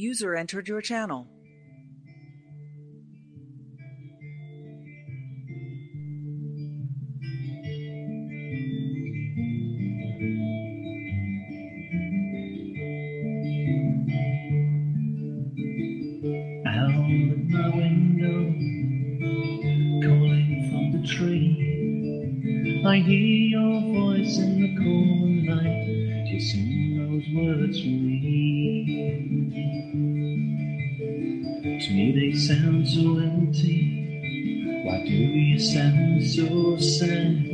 User entered your channel. sound so empty? Why do you sound so sad?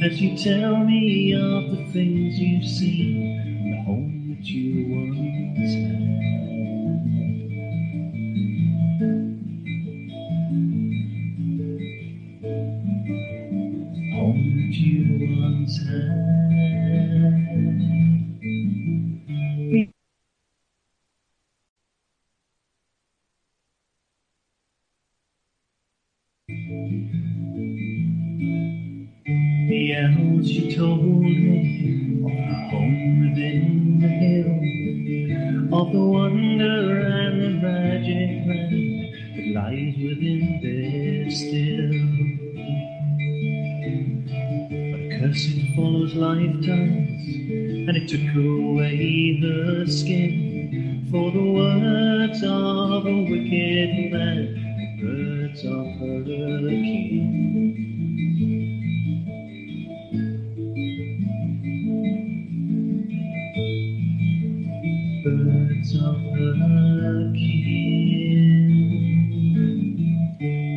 As you tell me of the things you've seen, the home that you once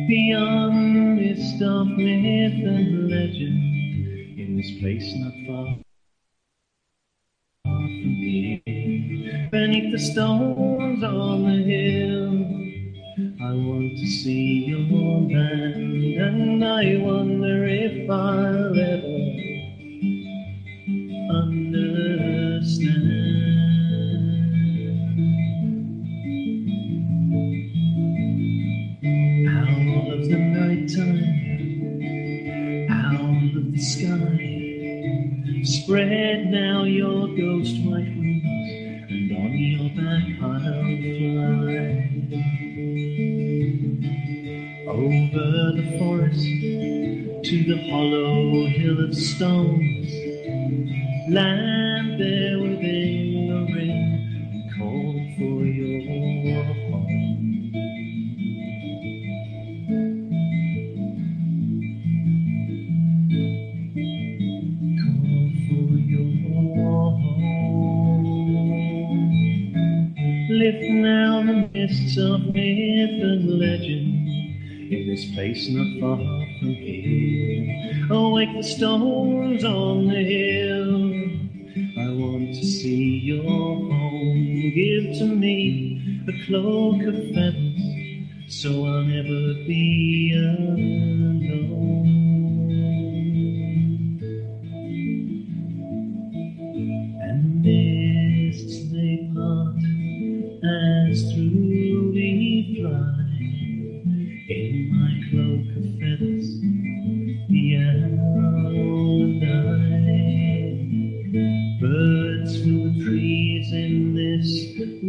beyond this dark myth and legend. In this place not far from here. Beneath the stones on the hill I want to see your land and I wonder if I'll ever Spread now your ghost white wings, and on your back I'll fly. Over the forest to the hollow hill of stones. Land place not far from here. Oh, like the stone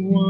one.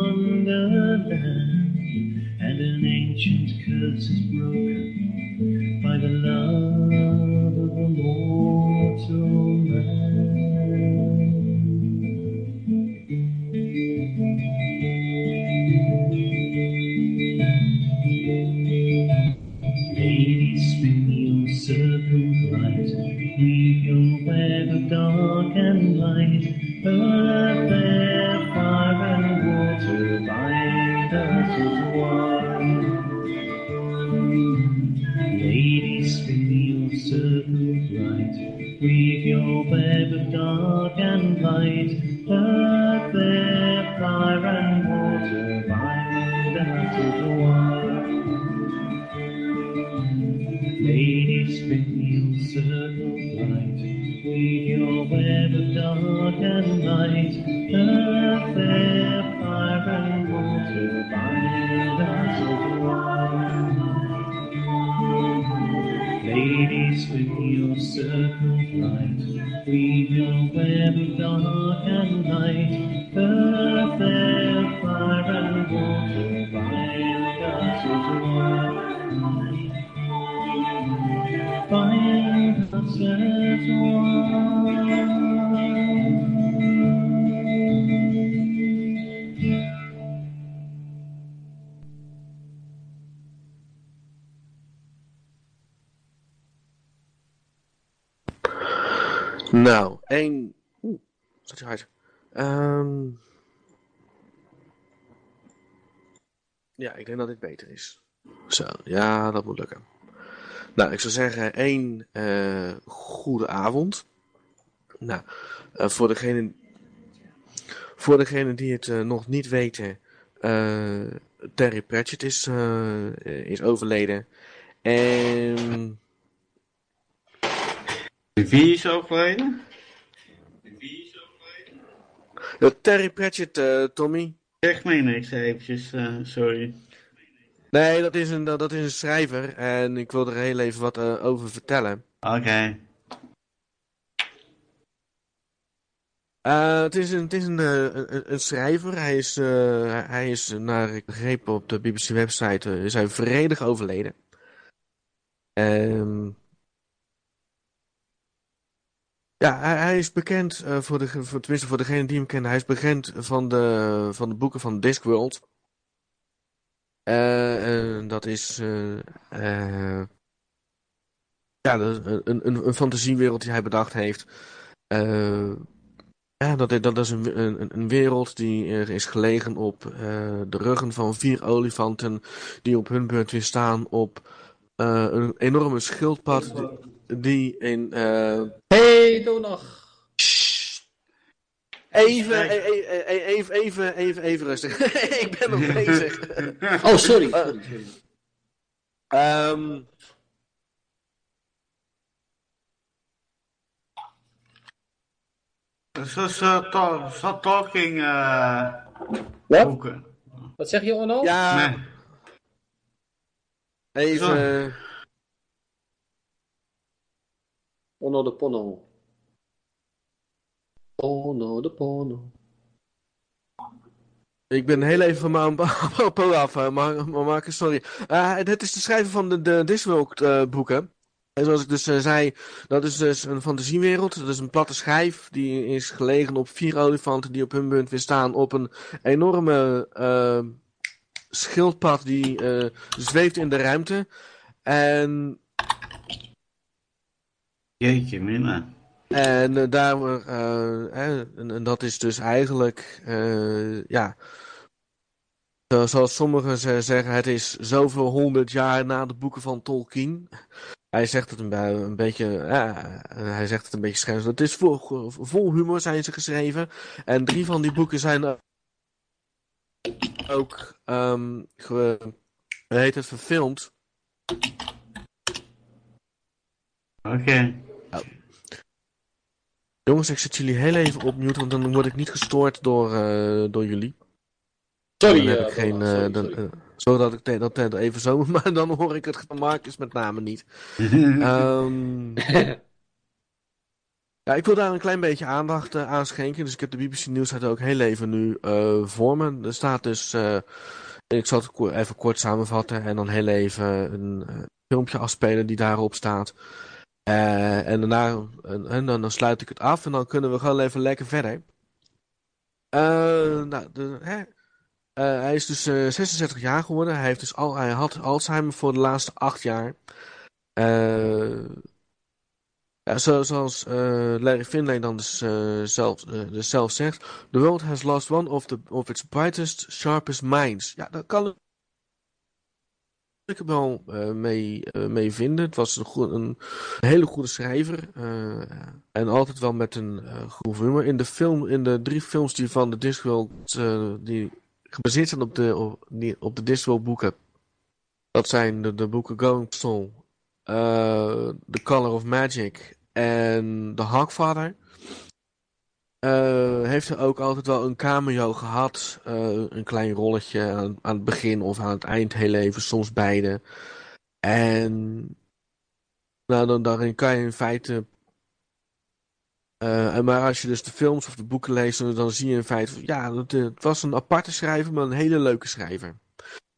Ik denk dat dit beter is. Zo, ja, dat moet lukken. Nou, ik zou zeggen één uh, goede avond. Nou, uh, voor degene, voor degene die het uh, nog niet weten, Terry Pratchett is, is overleden. En... Wie is overleden? Wie is overleden? Terry Pratchett, Tommy. Zeg mij niks eventjes, uh, sorry. Nee, dat is, een, dat, dat, is een schrijver en ik wil er heel even wat uh, over vertellen. Oké. Okay. Uh, het is een, het is een, een, een schrijver. Hij is, hij is, naar ik begreep op de BBC website, is hij vredig overleden. Um, ja, hij, hij, is bekend, voor de, voor, tenminste voor degene die hem kennen, hij is bekend van de, van de boeken van Discworld. Uh, uh, dat is ja, een, een, een fantasiewereld die hij bedacht heeft. ja, dat, dat is een, een, een wereld die is gelegen op de ruggen van vier olifanten die op hun beurt weer staan op een enorme schildpad die in... Uh... Hey, nog. Even, even, even, even, even rustig. ik ben nog bezig. oh, sorry. sorry, sorry. Um... Zo, zo, to, zo talking uh, boeken. Wat zeg je, Onno? Ja. Nee. Even... Onno de Ponno. Onno de Ponno. Ik ben heel even van mijn apropos af, maar, maar sorry. Uh, dit is de schrijver van de, de Discworld uh, boeken. En zoals ik dus uh, zei, dat is dus een fantasiewereld. Dat is een platte schijf. Die is gelegen op vier olifanten die op hun beurt weer staan op een enorme schildpad die zweeft in de ruimte. En Jeetje, mina. En uh, daar, uh, en, en, dat is dus eigenlijk, ja, zoals sommigen zeggen, het is zoveel honderd jaar na de boeken van Tolkien. Hij zegt het een, beetje, hij zegt het een beetje scherp. Het is vol, vol humor zijn ze geschreven. En drie van die boeken zijn ook, um, ge, heet het, verfilmd. Oké. Jongens, ik zet jullie heel even op mute, want dan word ik niet gestoord door, uh, door jullie. Sorry, dan heb ik uh, geen, sorry, dan, sorry. zodat ik dat, dat even zo, maar dan hoor ik het van Marcus met name niet. um, ja, ik wil daar een klein beetje aandacht aan schenken, dus ik heb de BBC Nieuws ook heel even nu voor me. Er staat dus, ik zal het even kort samenvatten en dan heel even een filmpje afspelen die daarop staat. Uh, en daarna en, en dan, dan, sluit ik het af en dan kunnen we gewoon even lekker verder. Uh, nou, de, hè, hij is dus 66 jaar geworden. Hij, heeft dus al, hij had Alzheimer voor de laatste acht jaar. Ja, zo, zoals Larry Finlay dan dus, zelf, dus zelf zegt. The world has lost one of, the, of its brightest, sharpest minds. Ja, dat kan ik er wel uh, mee, uh, mee vinden. Het was een, een, hele goede schrijver. Uh, en altijd wel met een goed humor. In de, film, in de drie films die van de Discworld, die gebaseerd zijn op de, op, de Discworld boeken. Dat zijn de, boeken Going Soul, The Color of Magic en The Hawkfather. Uh, heeft er ook altijd wel een cameo gehad. Uh, een klein rolletje aan, het begin of aan het eind heel even, soms beide. En nou, dan, daarin kan je in feite. Uh, maar als je dus de films of de boeken leest, dan zie je in feite. Ja, het, het was een aparte schrijver, maar een hele leuke schrijver.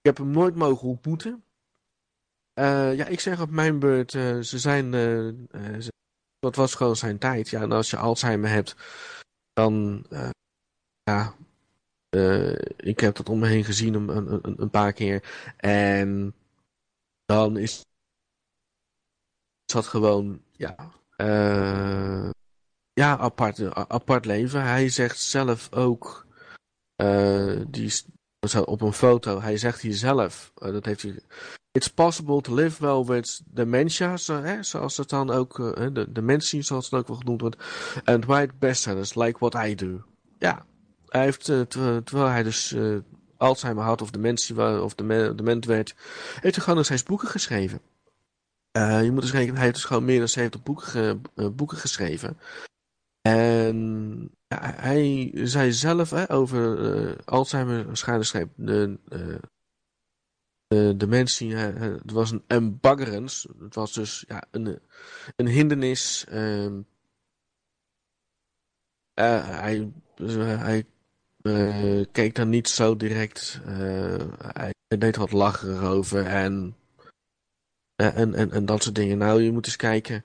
Ik heb hem nooit mogen ontmoeten. ja, ik zeg op mijn beurt, ze zijn. dat was gewoon zijn tijd. Ja, en als je Alzheimer hebt dan, uh, ja, uh, ik heb dat om me heen gezien een, een, een paar keer. En dan is dat gewoon, ja, uh, ja, apart, apart leven. Hij zegt zelf ook, eh, die op een foto, hij zegt hier zelf, eh, dat heeft hij, it's possible to live well with dementia, zo, hè, zoals het dan ook, eh, de dementie, zoals het ook wel genoemd wordt, and write bestsellers like what I do. Ja, hij heeft, eh, ter- terwijl hij dus eh, Alzheimer had of dementie of deme- dement werd, heeft hij gewoon nog steeds boeken geschreven. Je moet dus rekenen, hij heeft dus gewoon meer dan 70 boeken, boeken geschreven. En ja, hij zei zelf hè, over Alzheimer, schuine de, eh, de dementie. hè, hè, het was een embaggerens. Het was dus ja, een, een hindernis. ehm, eh, hij dus, eh, eh, keek daar niet zo direct. eh, hij, deed wat lacherig over en, eh, en, en, en dat soort dingen. Nou, je moet eens kijken.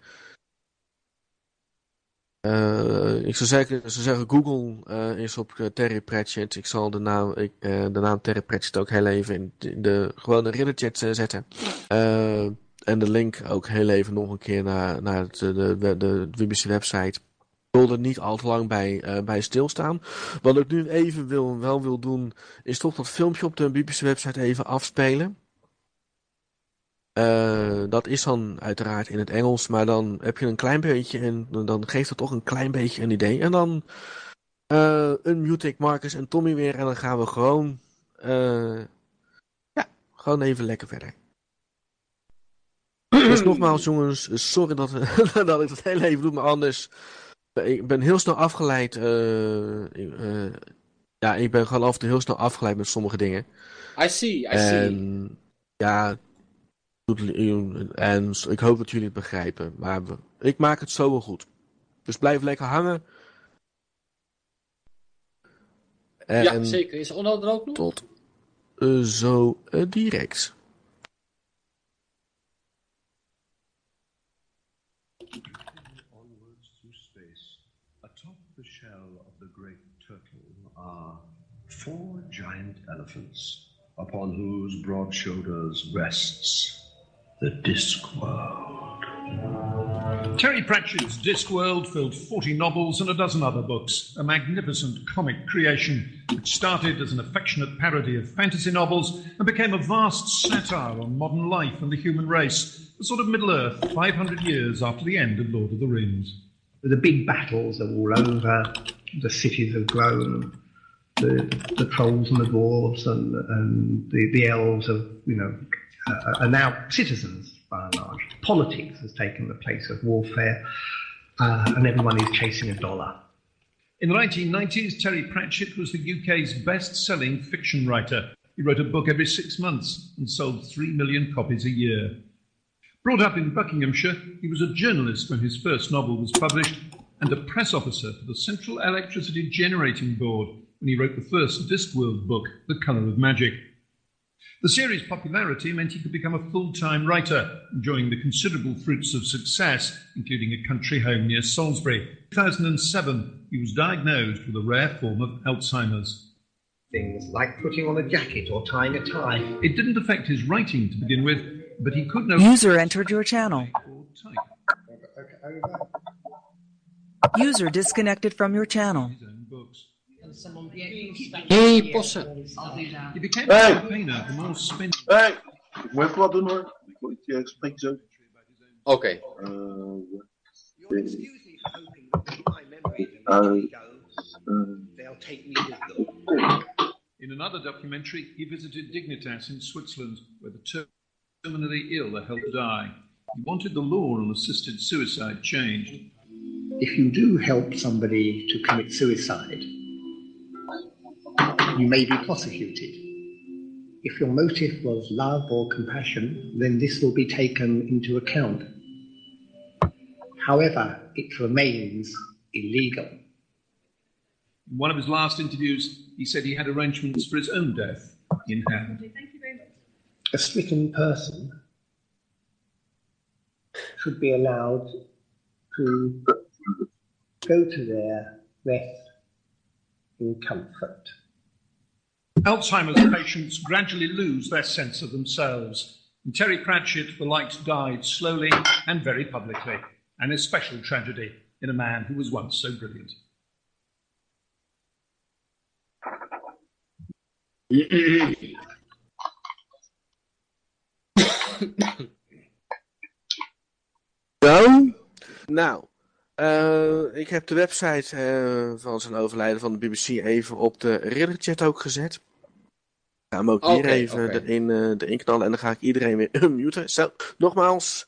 Eh, ik zou zeggen, zou zeggen Google eh, is op eh, Terry Pratchett. Ik zal de naam, ik, de naam Terry Pratchett ook heel even in de, in gewone zetten. En de link ook heel even nog een keer naar, naar het, de, de, BBC-website. Ik wil er niet al te lang bij, bij stilstaan. Wat ik nu even wil, wel wil doen, is toch dat filmpje op de BBC-website even afspelen. Eh, dat is dan uiteraard in het Engels, maar dan heb je een klein beetje en dan geeft het toch een klein beetje een idee. En dan eh unmute ik Marcus en Tommy weer en dan gaan we gewoon, eh, ja, gewoon even lekker verder. Dus nogmaals jongens, sorry dat, dat ik dat heel even doe, maar anders, ik ben heel snel afgeleid. ja, ik ben gewoon af en toe heel snel afgeleid met sommige dingen. I see, I see. En ja, en ik hoop dat jullie het begrijpen. Maar we- ik maak het zo wel goed. Dus blijf lekker hangen. En ja, zeker. Is Onno er ook nog? tot eh, zo eh, direct. Onwards through space, atop the shell of the great turtle are four giant elephants, upon whose broad shoulders rests the Discworld. Terry Pratchett's Discworld filled 40 novels and a dozen other books, a magnificent comic creation which started as an affectionate parody of fantasy novels and became a vast satire on modern life and the human race, a sort of Middle Earth 500 years after the end of Lord of the Rings. the big battles are all over. The cities have grown. The, the trolls and the dwarves and, and the, the elves have, you know, uh, are now citizens by and large. Politics has taken the place of warfare, uh, and everyone is chasing a dollar. In the 1990s, Terry Pratchett was the UK's best selling fiction writer. He wrote a book every six months and sold three million copies a year. Brought up in Buckinghamshire, he was a journalist when his first novel was published and a press officer for the Central Electricity Generating Board when he wrote the first Discworld book, The Colour of Magic. The series' popularity meant he could become a full time writer, enjoying the considerable fruits of success, including a country home near Salisbury. In 2007, he was diagnosed with a rare form of Alzheimer's. Things like putting on a jacket or tying a tie. It didn't affect his writing to begin with, but he could no User entered your channel. User disconnected from your channel. His own books. Hey, Posse. He became Hey. a campaigner for more spin. Hé, ik moet even wat doen hoor. Ik wil iets uh, spreek zo. Oké. Eh, uh, They'll take me with them. In another documentary, he visited Dignitas in Switzerland, where the ter- terminally ill are held to die. He wanted the law on assisted suicide changed. if you do help somebody to commit suicide, you may be prosecuted. If your motive was love or compassion, then this will be taken into account. However, it remains illegal. In one of his last interviews, he said he had arrangements for his own death in hand. A stricken person should be allowed to go to their rest in comfort. Alzheimer's patients gradually lose their sense of themselves. And Terry Pratchett, the light died slowly and very publicly, an especial tragedy in a man who was once so brilliant. Zo. Nou, eh, ik heb de website eh, van zijn overlijden van de BBC even op de ridderchat ook gezet. Ik ga hem ook hier even oké. erin, eh, erin knallen en dan ga ik iedereen weer unmuten. Zo, nogmaals,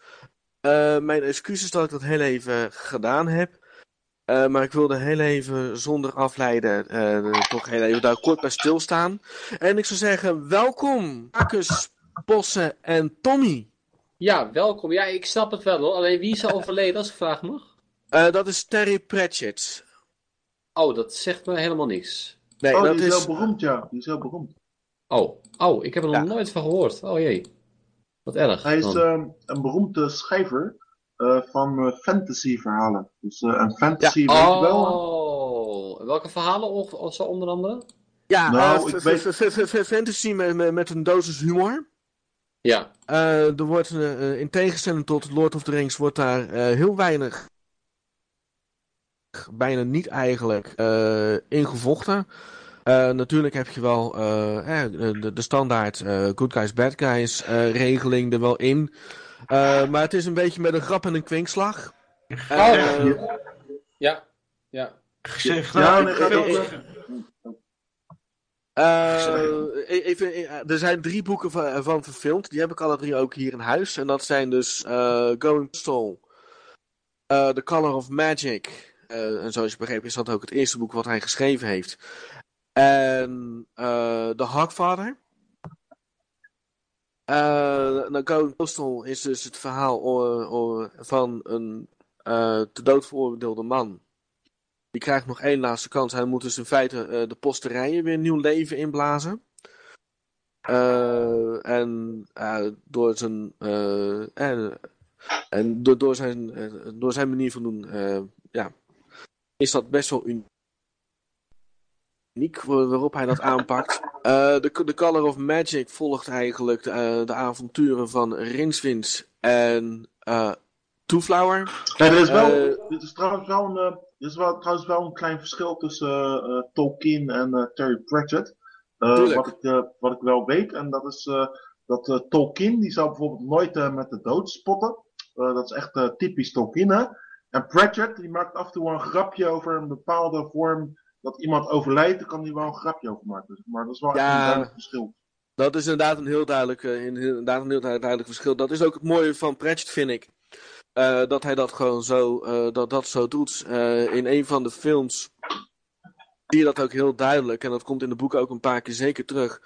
eh, mijn excuses dat ik dat heel even gedaan heb. Eh, maar ik wilde heel even zonder afleiden eh, toch heel even daar kort bij stilstaan. En ik zou zeggen, welkom Marcus, Bosse en Tommy. Ja, welkom. Ja, ik snap het wel hoor. Alleen wie is er overleden als ik vraag mag? Eh, dat is Terry Pratchett. Oh, dat zegt me helemaal niks. Nee, oh, dat die is is... heel beroemd, ja. Die is heel beroemd. Oh, oh, ik heb er nog nooit van gehoord. Oh jee. Wat erg. Hij is ehm, een beroemde schrijver eh, van eh, fantasy-verhalen. Dus eh, een fantasy, weet je wel. Oh, welke verhalen of, of zo onder andere? Ja, Nou, ik weet- fantasy met, met, een dosis humor. Ja. Eh, er wordt in tegenstelling tot Lord of the Rings wordt daar eh, heel weinig, bijna niet eigenlijk, eh ingevochten. Eh, natuurlijk heb je wel eh, eh, de, de standaard eh, good guys, bad guys eh, regeling er wel in. Eh, maar het is een beetje met een grap en een kwinkslag. Eh, Ja. Ja. Nou. Eh, even, eh, er zijn drie boeken van, van verfilmd. Die heb ik alle drie ook hier in huis. En dat zijn dus eh, Going Postal, eh The Color of Magic. eh, en zoals je begreep is dat ook het eerste boek wat hij geschreven heeft. En eh The Hogfather. Eh nou, Going Postal is dus het verhaal van een eh te dood veroordeelde man. Die krijgt nog één laatste kans. Hij moet dus in feite de posterijen weer nieuw leven inblazen. En door zijn, en, door, door, zijn, door zijn manier van doen, ja, is dat best wel uniek wa- waarop hij dat aanpakt. Eh The Color of Magic volgt eigenlijk de, eh, de avonturen van Rinswins en eh Toeflower. Er is wel, dit is trouwens wel een, er is wel, trouwens wel een klein verschil tussen Tolkien en Terry Pratchett. Wat, ik, wat ik wel weet, en dat is dat Tolkien, die zou bijvoorbeeld nooit met de dood spotten. Dat is echt typisch Tolkien, hè. En Pratchett, die maakt af en toe een grapje over een bepaalde vorm dat iemand overlijdt, daar kan hij wel een grapje over maken. Dus, maar dat is wel Ja. een duidelijk verschil. Dat is inderdaad een heel duidelijk, eh, inderdaad een heel duidelijk verschil. Dat is ook het mooie van Pratchett, vind ik. Eh, dat hij dat gewoon zo, eh, dat, dat zo doet. In een van de films zie je dat ook heel duidelijk. En dat komt in de boeken ook een paar keer zeker terug.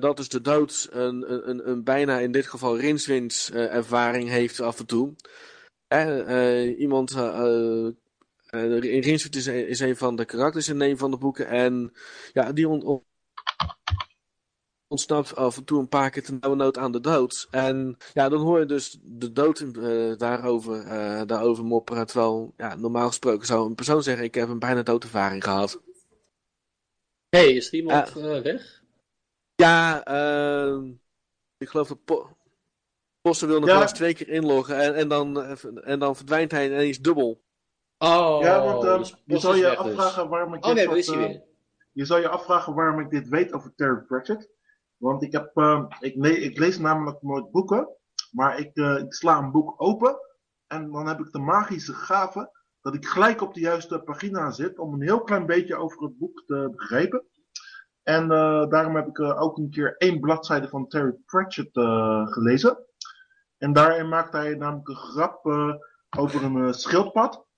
Dat is de dood een, een, een, bijna in dit geval Rinswins ervaring heeft af en toe. Iemand, eh, eh, Rinswins is, een- is een van de karakters in een van de boeken. En ja, die on- on- ontsnapt af en toe een paar keer ten nood aan de dood. En ja, dan hoor je dus de dood eh, daarover, eh, daarover mopperen. Terwijl, ja, normaal gesproken zou een persoon zeggen: Ik heb een bijna doodervaring gehad. hey, is er iemand eh, weg? Ja, ehm, ik geloof dat po Posten wil nog Ja. eens twee keer inloggen en, en, dan, en dan verdwijnt hij ineens dubbel. Oh, ja, want eh, dus je zal is je dus. afvragen waarom ik Oh nee, dit daar is hij eh, weer. Je zal je afvragen waarom ik dit weet over Terry Pratchett. Want ik, heb, eh, ik, le- ik lees namelijk nooit boeken. Maar ik, eh, ik sla een boek open. En dan heb ik de magische gave dat ik gelijk op de juiste pagina zit. Om een heel klein beetje over het boek te begrijpen. En eh, daarom heb ik ook een keer één bladzijde van Terry Pratchett gelezen. En daarin maakt hij namelijk een grap over een schildpad.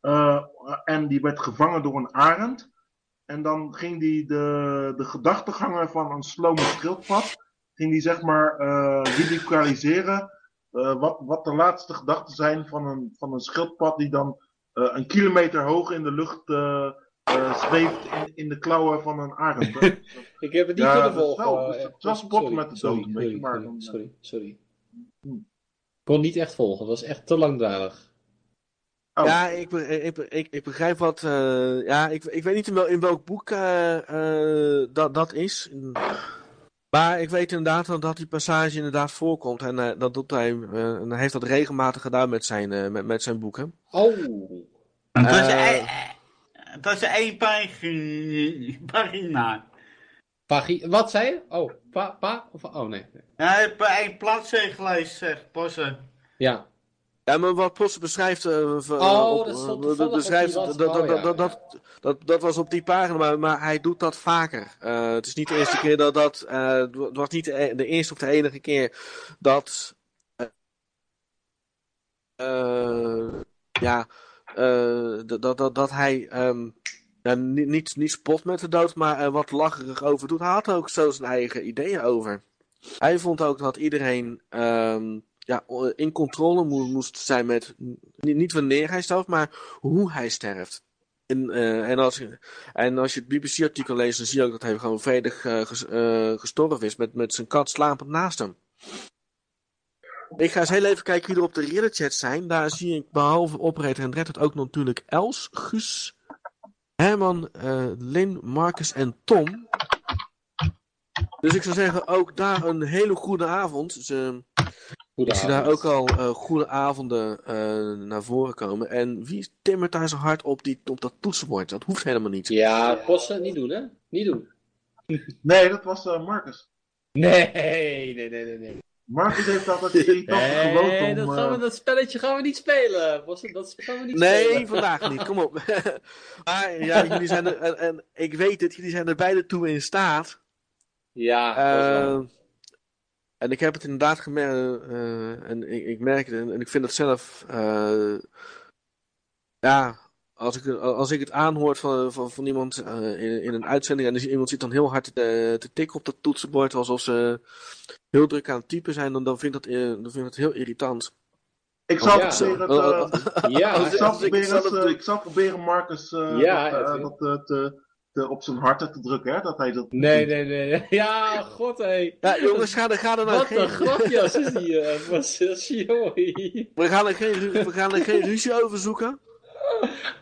Eh, en die werd gevangen door een arend. En dan ging die de, de gedachtegangen van een slome schildpad, ging die zeg maar eh ridiculiseren. eh, wat, wat de laatste gedachten zijn van een, van een schildpad die dan eh, een kilometer hoog in de lucht eh, eh, zweeft in, in de klauwen van een arend. Ik heb het niet kunnen volgen. eh, het spotten met de dood een beetje, sorry, maar sorry, dan, eh, sorry, sorry. Hm. Ik kon niet echt volgen, het was echt te langdradig. Oh. Ja, ik, ik, ik, ik begrijp wat. eh, ja, ik, ik weet niet in, wel, in welk boek eh, eh, dat, dat is. Maar ik weet inderdaad dat, dat die passage inderdaad voorkomt. En dat doet hij, eh, en hij heeft dat regelmatig gedaan met zijn, eh, met, met zijn boeken. Oh. Dat is Eh, één- één pagina. pagina. Pagi wat zei je? Oh, pa, pa? Of, oh nee. Ja, één gelezen, zegt Bossen. Ja. Ja, maar wat Posse beschrijft... eh, Oh, op- dat stond eh, beschrijft, dat, dat, dat, dat, was op die pagina, maar, maar hij doet dat vaker. Eh, het is niet de eerste keer dat dat... het was niet de, e- de eerste of de enige keer dat... ja, dat, dat, dat, hij... ehm, ja, niet, niet, niet spot met de dood, maar er wat lacherig over doet. Hij had ook zo zijn eigen ideeën over. Hij vond ook dat iedereen ehm, ja, in controle mo- moest zijn met niet, wanneer hij sterft, maar hoe hij sterft. En, eh, en, als, en als je het BBC-artikel leest, dan zie je ook dat hij gewoon vredig eh, eh, gestorven is met, met zijn kat slapend naast hem. Ik ga eens heel even kijken wie er op de Reddit chat zijn. Daar zie ik behalve operator en Reddit ook natuurlijk Els, Guus, Herman, Lin, Marcus en Tom. Dus ik zou zeggen, ook daar een hele goede avond. Dus, ik zie daar ook al eh, goede avonden eh, naar voren komen. En wie timmert daar zo hard op, die, op dat toetsenbord? Dat hoeft helemaal niet. Ja, posten niet doen, hè? Niet doen. Nee, dat was eh, Marcus. Nee, nee, nee, nee, nee. Marcus heeft altijd gewoonte Nee, om... dat, eh, gaan we, dat spelletje gaan we niet spelen. Posten, dat gaan we niet Nee, spelen. vandaag niet. Kom op. maar ja, jullie zijn er, en, en ik weet het, jullie zijn er beide toe in staat. Ja, dat is waar. Eh, en ik heb het inderdaad gemerkt, eh, en ik, ik merk het, en, en ik vind het zelf, eh, ja, als ik, als ik het aanhoor van, van, van iemand eh, in, in een uitzending en dus iemand zit dan heel hard te, te tikken op dat toetsenbord alsof ze heel druk aan het typen zijn, dan, dan vind ik dat, eh, dan vind ik dat heel irritant. Ik zal proberen, Marcus eh, Ja, dat, te, te, op zijn hart te drukken, hè? Dat hij dat Nee, nee, nee. nee. Ja, god hé. Ja, jongens, ga er, ga er nou Wat geen, een grapjas is die. eh, joh. we, gaan er geen, we gaan er geen ruzie over zoeken.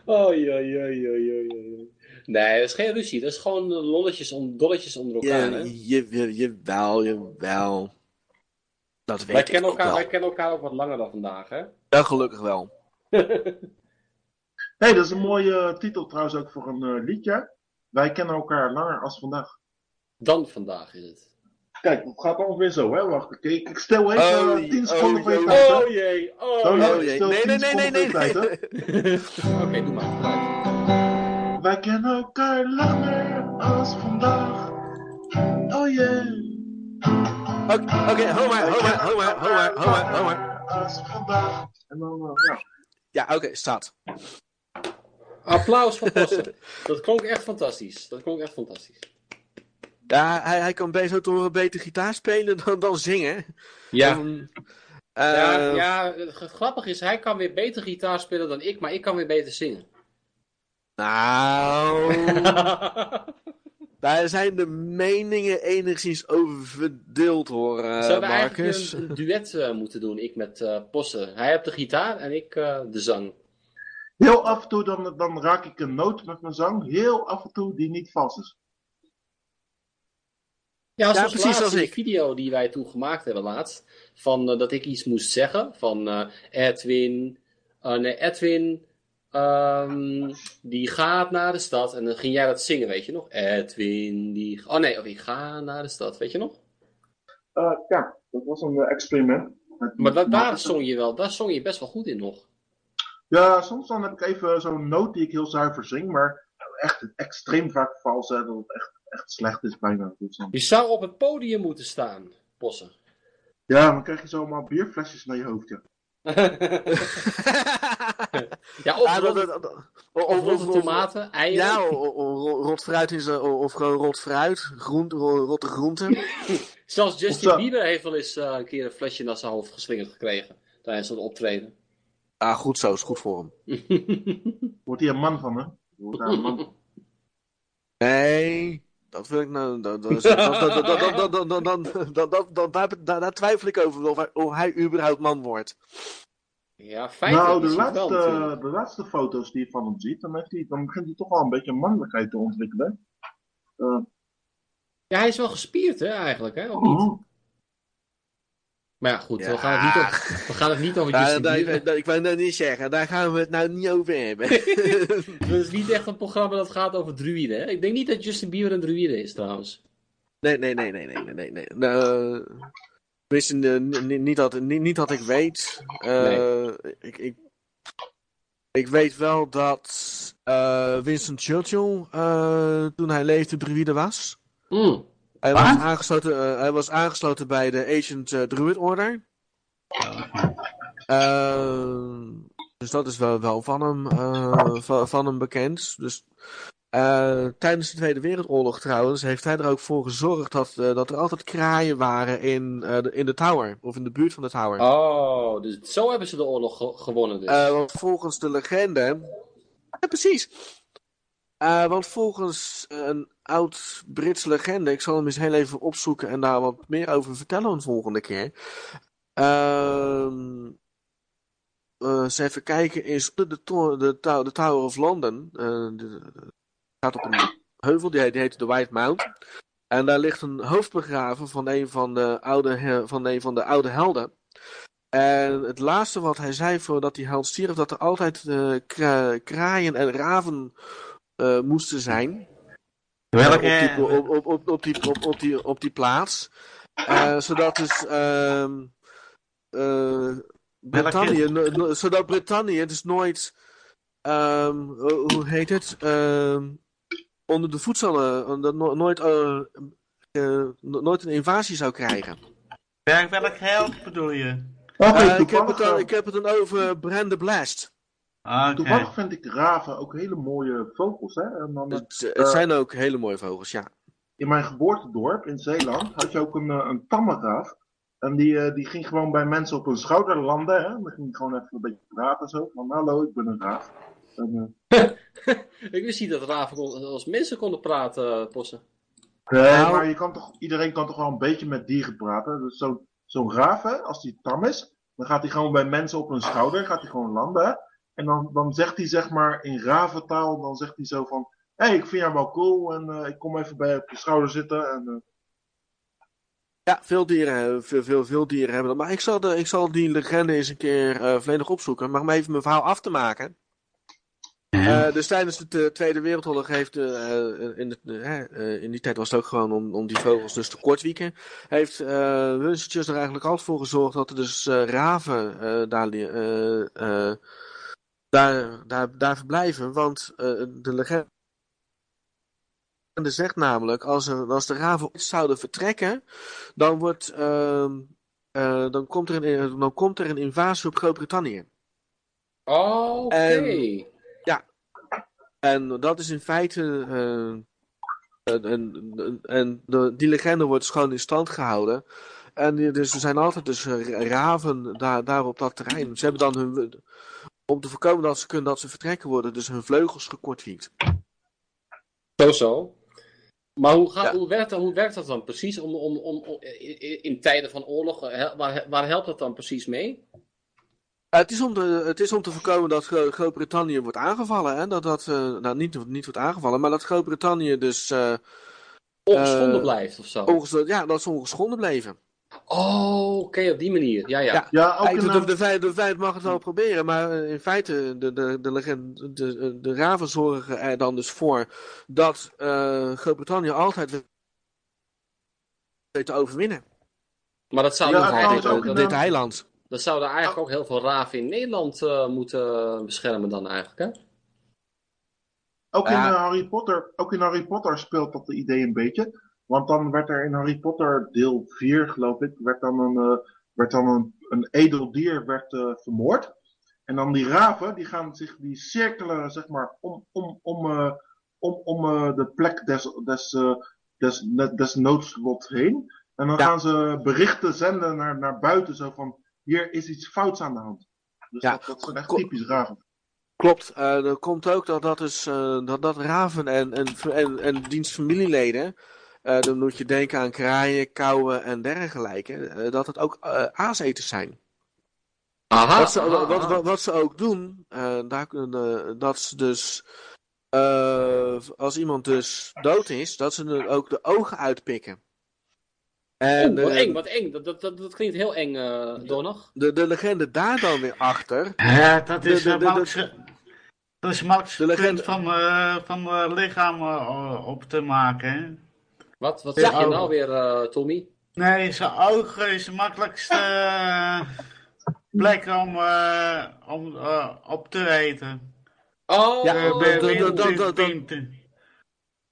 Oh, ja, ja, ja, ja, ja. Nee, dat is geen ruzie. Dat is gewoon eh, lolletjes, om, dolletjes onder elkaar. hè? Je, je, je, jawel, jawel. Dat weet Wij ik kennen, elkaar, wel. wij kennen elkaar ook wat langer dan vandaag, hè? Ja, gelukkig wel. hey, dat is een mooie eh, titel trouwens ook voor een eh, liedje. Wij kennen elkaar langer als vandaag. Dan vandaag is het. Kijk, het gaat ongeveer zo, hè? Wacht, ik, ik stel even Oh, eh, 10 oh, seconden je oh, tijd, hè? Oh jee, oh. Oh, Oké. Oh jee. Nee, nee, 10 nee, nee, nee. tijd, doe maar. Wij kennen elkaar langer als vandaag. Oh yeah. Oké, oké, ho maar, ho maar, ho maar, ho maar, ho maar. Als vandaag. En dan, eh, ja. Ja, oké, staat. Applaus voor Posten. Dat klonk echt fantastisch. Dat klonk echt fantastisch. Ja, hij, hij kan beter te horen beter gitaar spelen dan, dan zingen. Ja. Ja, eh, ja, het grappige is, hij kan weer beter gitaar spelen dan ik, maar ik kan weer beter zingen. Nou, daar zijn de meningen enigszins over verdeeld hoor, eh, Zouden we Marcus. eigenlijk een, een duet eh, moeten doen, ik met eh Posten. Hij heeft de gitaar en ik eh, de zang. Heel af en toe dan, dan raak ik een noot met mijn zang. Heel af en toe die niet vast is. Ja, zoals precies als ik. video die wij toen gemaakt hebben laatst. Van eh, dat ik iets moest zeggen. Van eh, Edwin. eh, nee, Edwin. ehm, die gaat naar de stad. En dan ging jij dat zingen, weet je nog? Edwin. Die... Oh nee, of ik ga naar de stad, weet je nog? Eh, ja, dat was een experiment. Maar da- daar zong je wel. Daar zong je best wel goed in nog. Ja, soms dan heb ik even zo'n noot die ik heel zuiver zing. Maar echt extreem vaak vals, hè, dat het echt, echt slecht is bijna. Dus Je zou op het podium moeten staan, Possen. Ja, dan krijg je zomaar bierflesjes naar je hoofd. Ja. Ja, of, of- tomaten, eieren. Ja, rot fruit is, eh, of gewoon rot fruit, groente, ro- rotte groenten. Zelfs Justin zo. Bieber heeft wel eens eh, een keer een flesje naar zijn hoofd geslingerd gekregen. Tijdens een optreden. Ah, goed zo, is goed voor hem. Wordt hij een man van hè? Wordt hij een man? Nee, dat wil ik nou. Daar twijfel ik over of hij, überhaupt man wordt. Ja, fijn. Nou, de laatste, de laatste foto's die je van hem ziet, dan, heeft hij, dan begint hij toch wel een beetje mannelijkheid te ontwikkelen. Uh. ja, hij is wel gespierd, hè, eigenlijk, hè? Of niet? Maar ja, goed, we, gaan het niet over, we gaan het niet over Ja, Justin daar- ik wou nou niet zeggen, daar gaan we het nou niet over hebben. Het is niet echt een programma dat gaat over druïden, hè? Ik denk niet dat Justin Bieber een druïde is, trouwens. Nee, nee, nee, nee, nee, nee, nee. Nou, eh, ni- niet, dat, niet, niet dat ik weet. Eh, ik, ik, ik weet wel dat eh, Winston Churchill, eh, toen hij leefde, druïde was. Mm. Hij was, aangesloten, eh, hij was aangesloten bij de Ancient eh, Druid Order. Eh, dus dat is wel, wel van, hem, eh, van, van hem bekend. Dus, eh, tijdens de Tweede Wereldoorlog trouwens heeft hij er ook voor gezorgd dat, dat er altijd kraaien waren in, eh, de, in de tower. Of in de buurt van de tower. Oh, dus zo hebben ze de oorlog ge- gewonnen dus. Eh, want volgens de legende. Ja, precies. Eh, want volgens een oud Britse legende, ik zal hem eens heel even opzoeken en daar wat meer over vertellen een volgende keer. Ehm eh, eens even kijken, is de, de, de, Tow- de Tower of London. de- staat op een heuvel, die die heet de White Mount. En daar ligt een hoofd begraven van een van de oude, van een van de oude helden. En het laatste wat hij zei voordat hij held stierf, dat er altijd eh, kra- kraaien en raven moesten zijn. Welke? Op die, op, op, op, op, die, op, op, die, op die plaats. Eh, zodat dus ehm, eh, no- no- zodat Brittannië dus nooit, ehm, hoe heet het, Ehm, onder de voet zal, eh, no- nooit, no- nooit een invasie zou krijgen. Welk, welk held bedoel je? Ik, heb het dan, ik heb het dan over Brand the Blast. Oké. toevallig vind ik raven ook hele mooie vogels. Hè? En dan, eh, Het, het zijn ook hele mooie vogels, ja. in mijn geboortedorp in Zeeland had je ook een, eh, een tamme raaf. En die, eh, die ging gewoon bij mensen op hun schouder landen. Hè? En dan ging gewoon even een beetje praten zo. Van hallo, ik ben een raaf. En, eh, Ik wist niet dat raven kon- als mensen konden praten, eh, Possen. Nee, Nou- maar je kan toch, iedereen kan toch wel een beetje met dieren praten. Dus zo'n zo'n raaf, hè, als die tam is, dan gaat hij gewoon bij mensen op hun schouder, gaat hij gewoon landen. En dan, dan zegt hij zeg maar in raventaal, dan zegt hij zo van, hé, hey, ik vind jou wel cool en eh, ik kom even bij je op je schouder zitten. En, eh, Ja, veel dieren, hebben- veel, veel, veel dieren hebben dat. Maar ik zal, de, ik zal die legende eens een keer eh, volledig opzoeken. Maar om even mijn verhaal af te maken. Eh, dus tijdens de Tweede Wereldoorlog heeft, eh, in, de, eh, eh, in die tijd was het ook gewoon om, om die vogels dus te kortwieken. Heeft eh Churchill er eigenlijk altijd voor gezorgd dat er dus eh, raven eh, daar, eh, eh, daar, daar, daar verblijven. Want eh, de legende zegt namelijk, als, er, als de raven ooit zouden vertrekken, dan, wordt, ehm, eh, dan, komt er een, dan komt er een invasie op Groot-Brittannië. Oh, oké. En- En dat is in feite. eh, en, en, en de, die legende wordt dus gewoon in stand gehouden. En dus er zijn altijd dus raven daar, daar op dat terrein. Ze hebben dan hun. Om te voorkomen dat ze kunnen dat ze vertrekken worden, dus hun vleugels gekortwiekt. Zo zo. Maar hoe, gaat, Ja. hoe, werkt, dat, hoe werkt dat dan precies om, om, om, om- in, tijden van oorlog? eh, Waar, waar helpt dat dan precies mee? Eh, het, is om te, het is om te voorkomen dat Gro- Groot-Brittannië wordt aangevallen. Hè? Dat dat, eh, nou, niet, niet wordt aangevallen, maar dat Groot-Brittannië dus. eh Ongeschonden blijft of zo? ja, dat ze ongeschonden bleven. Oh, oké, op die manier. Ja, ja. Ja. ja, ook de, de, de mag het wel proberen, maar eh, in feite, de, de, de, legende, de, de raven zorgen er dan dus voor dat eh, Groot-Brittannië altijd weet te overwinnen. Maar dat zou Ja, dus ook Dit eiland. dat zouden eigenlijk ook heel veel raven in Nederland eh, moeten beschermen dan eigenlijk, hè? Ook in, Harry Potter, ook in Harry Potter speelt dat idee een beetje. Want dan werd er in Harry Potter deel 4, geloof ik, werd dan een, eh, werd dan een, een edel dier werd, eh, vermoord. En dan die raven, die gaan zich, die cirkelen, zeg maar, om, om, om, eh, om, om de plek des, des, des, des noodslot heen. En dan Ja. gaan ze berichten zenden naar, naar buiten, zo van, hier is iets fouts aan de hand. Dus Ja. dat, dat zijn echt typisch raven. Klopt, eh, er komt ook dat dat, is, dat, dat raven en, en, en, en diens eh, dan moet je denken aan kraaien, kauwen en dergelijke, eh, dat het ook eh, aaseters zijn. Aha, Wat ze, aha, wat, aha. wat, wat ze ook doen, eh, daar, kunnen, eh, dat ze dus eh, als iemand dus dood is, dat ze er ook de ogen uitpikken. En Oeh, wat eng, wat eng. Dat, dat, dat, dat klinkt heel eng, eh Donag. de, de legende daar dan weer achter. Ja, dat is De- de- de- Max. Dat is Max De legende- van, eh, van eh, lichaam op te maken. Wat, wat zeg je nou weer, eh, Tommy? Nee, zijn ogen is de makkelijkste eh, plek om, eh, om op te eten. Oh, Ja, dat- dat- wind-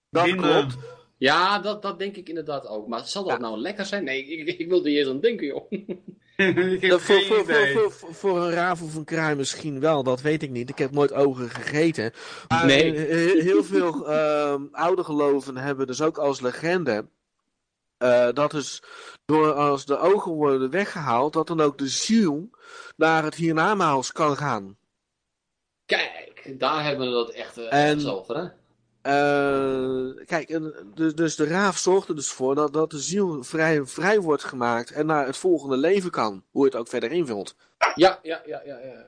dat- klopt. ja, dat, dat denk ik inderdaad ook. Maar zal dat nou lekker zijn? Nee, ik, ik wil er niet eens aan denken, joh. Dat voor, voor, voor, een raaf of een kraai misschien wel, dat weet ik niet. Ik heb nooit ogen gegeten. Maar Nee. he- heel veel ehm oude geloven hebben dus ook als legende. eh, dat dus door als de ogen worden weggehaald, dat dan ook de ziel naar het hiernamaals kan gaan. Kijk, daar hebben we dat echt eh, En- over, hè? Eh, kijk, en, dus, dus de raaf zorgt er dus voor dat, dat de ziel vrij, vrij wordt gemaakt en naar het volgende leven kan. Hoe je het ook verder invult. Ja, ja, ja, ja, ja. ja.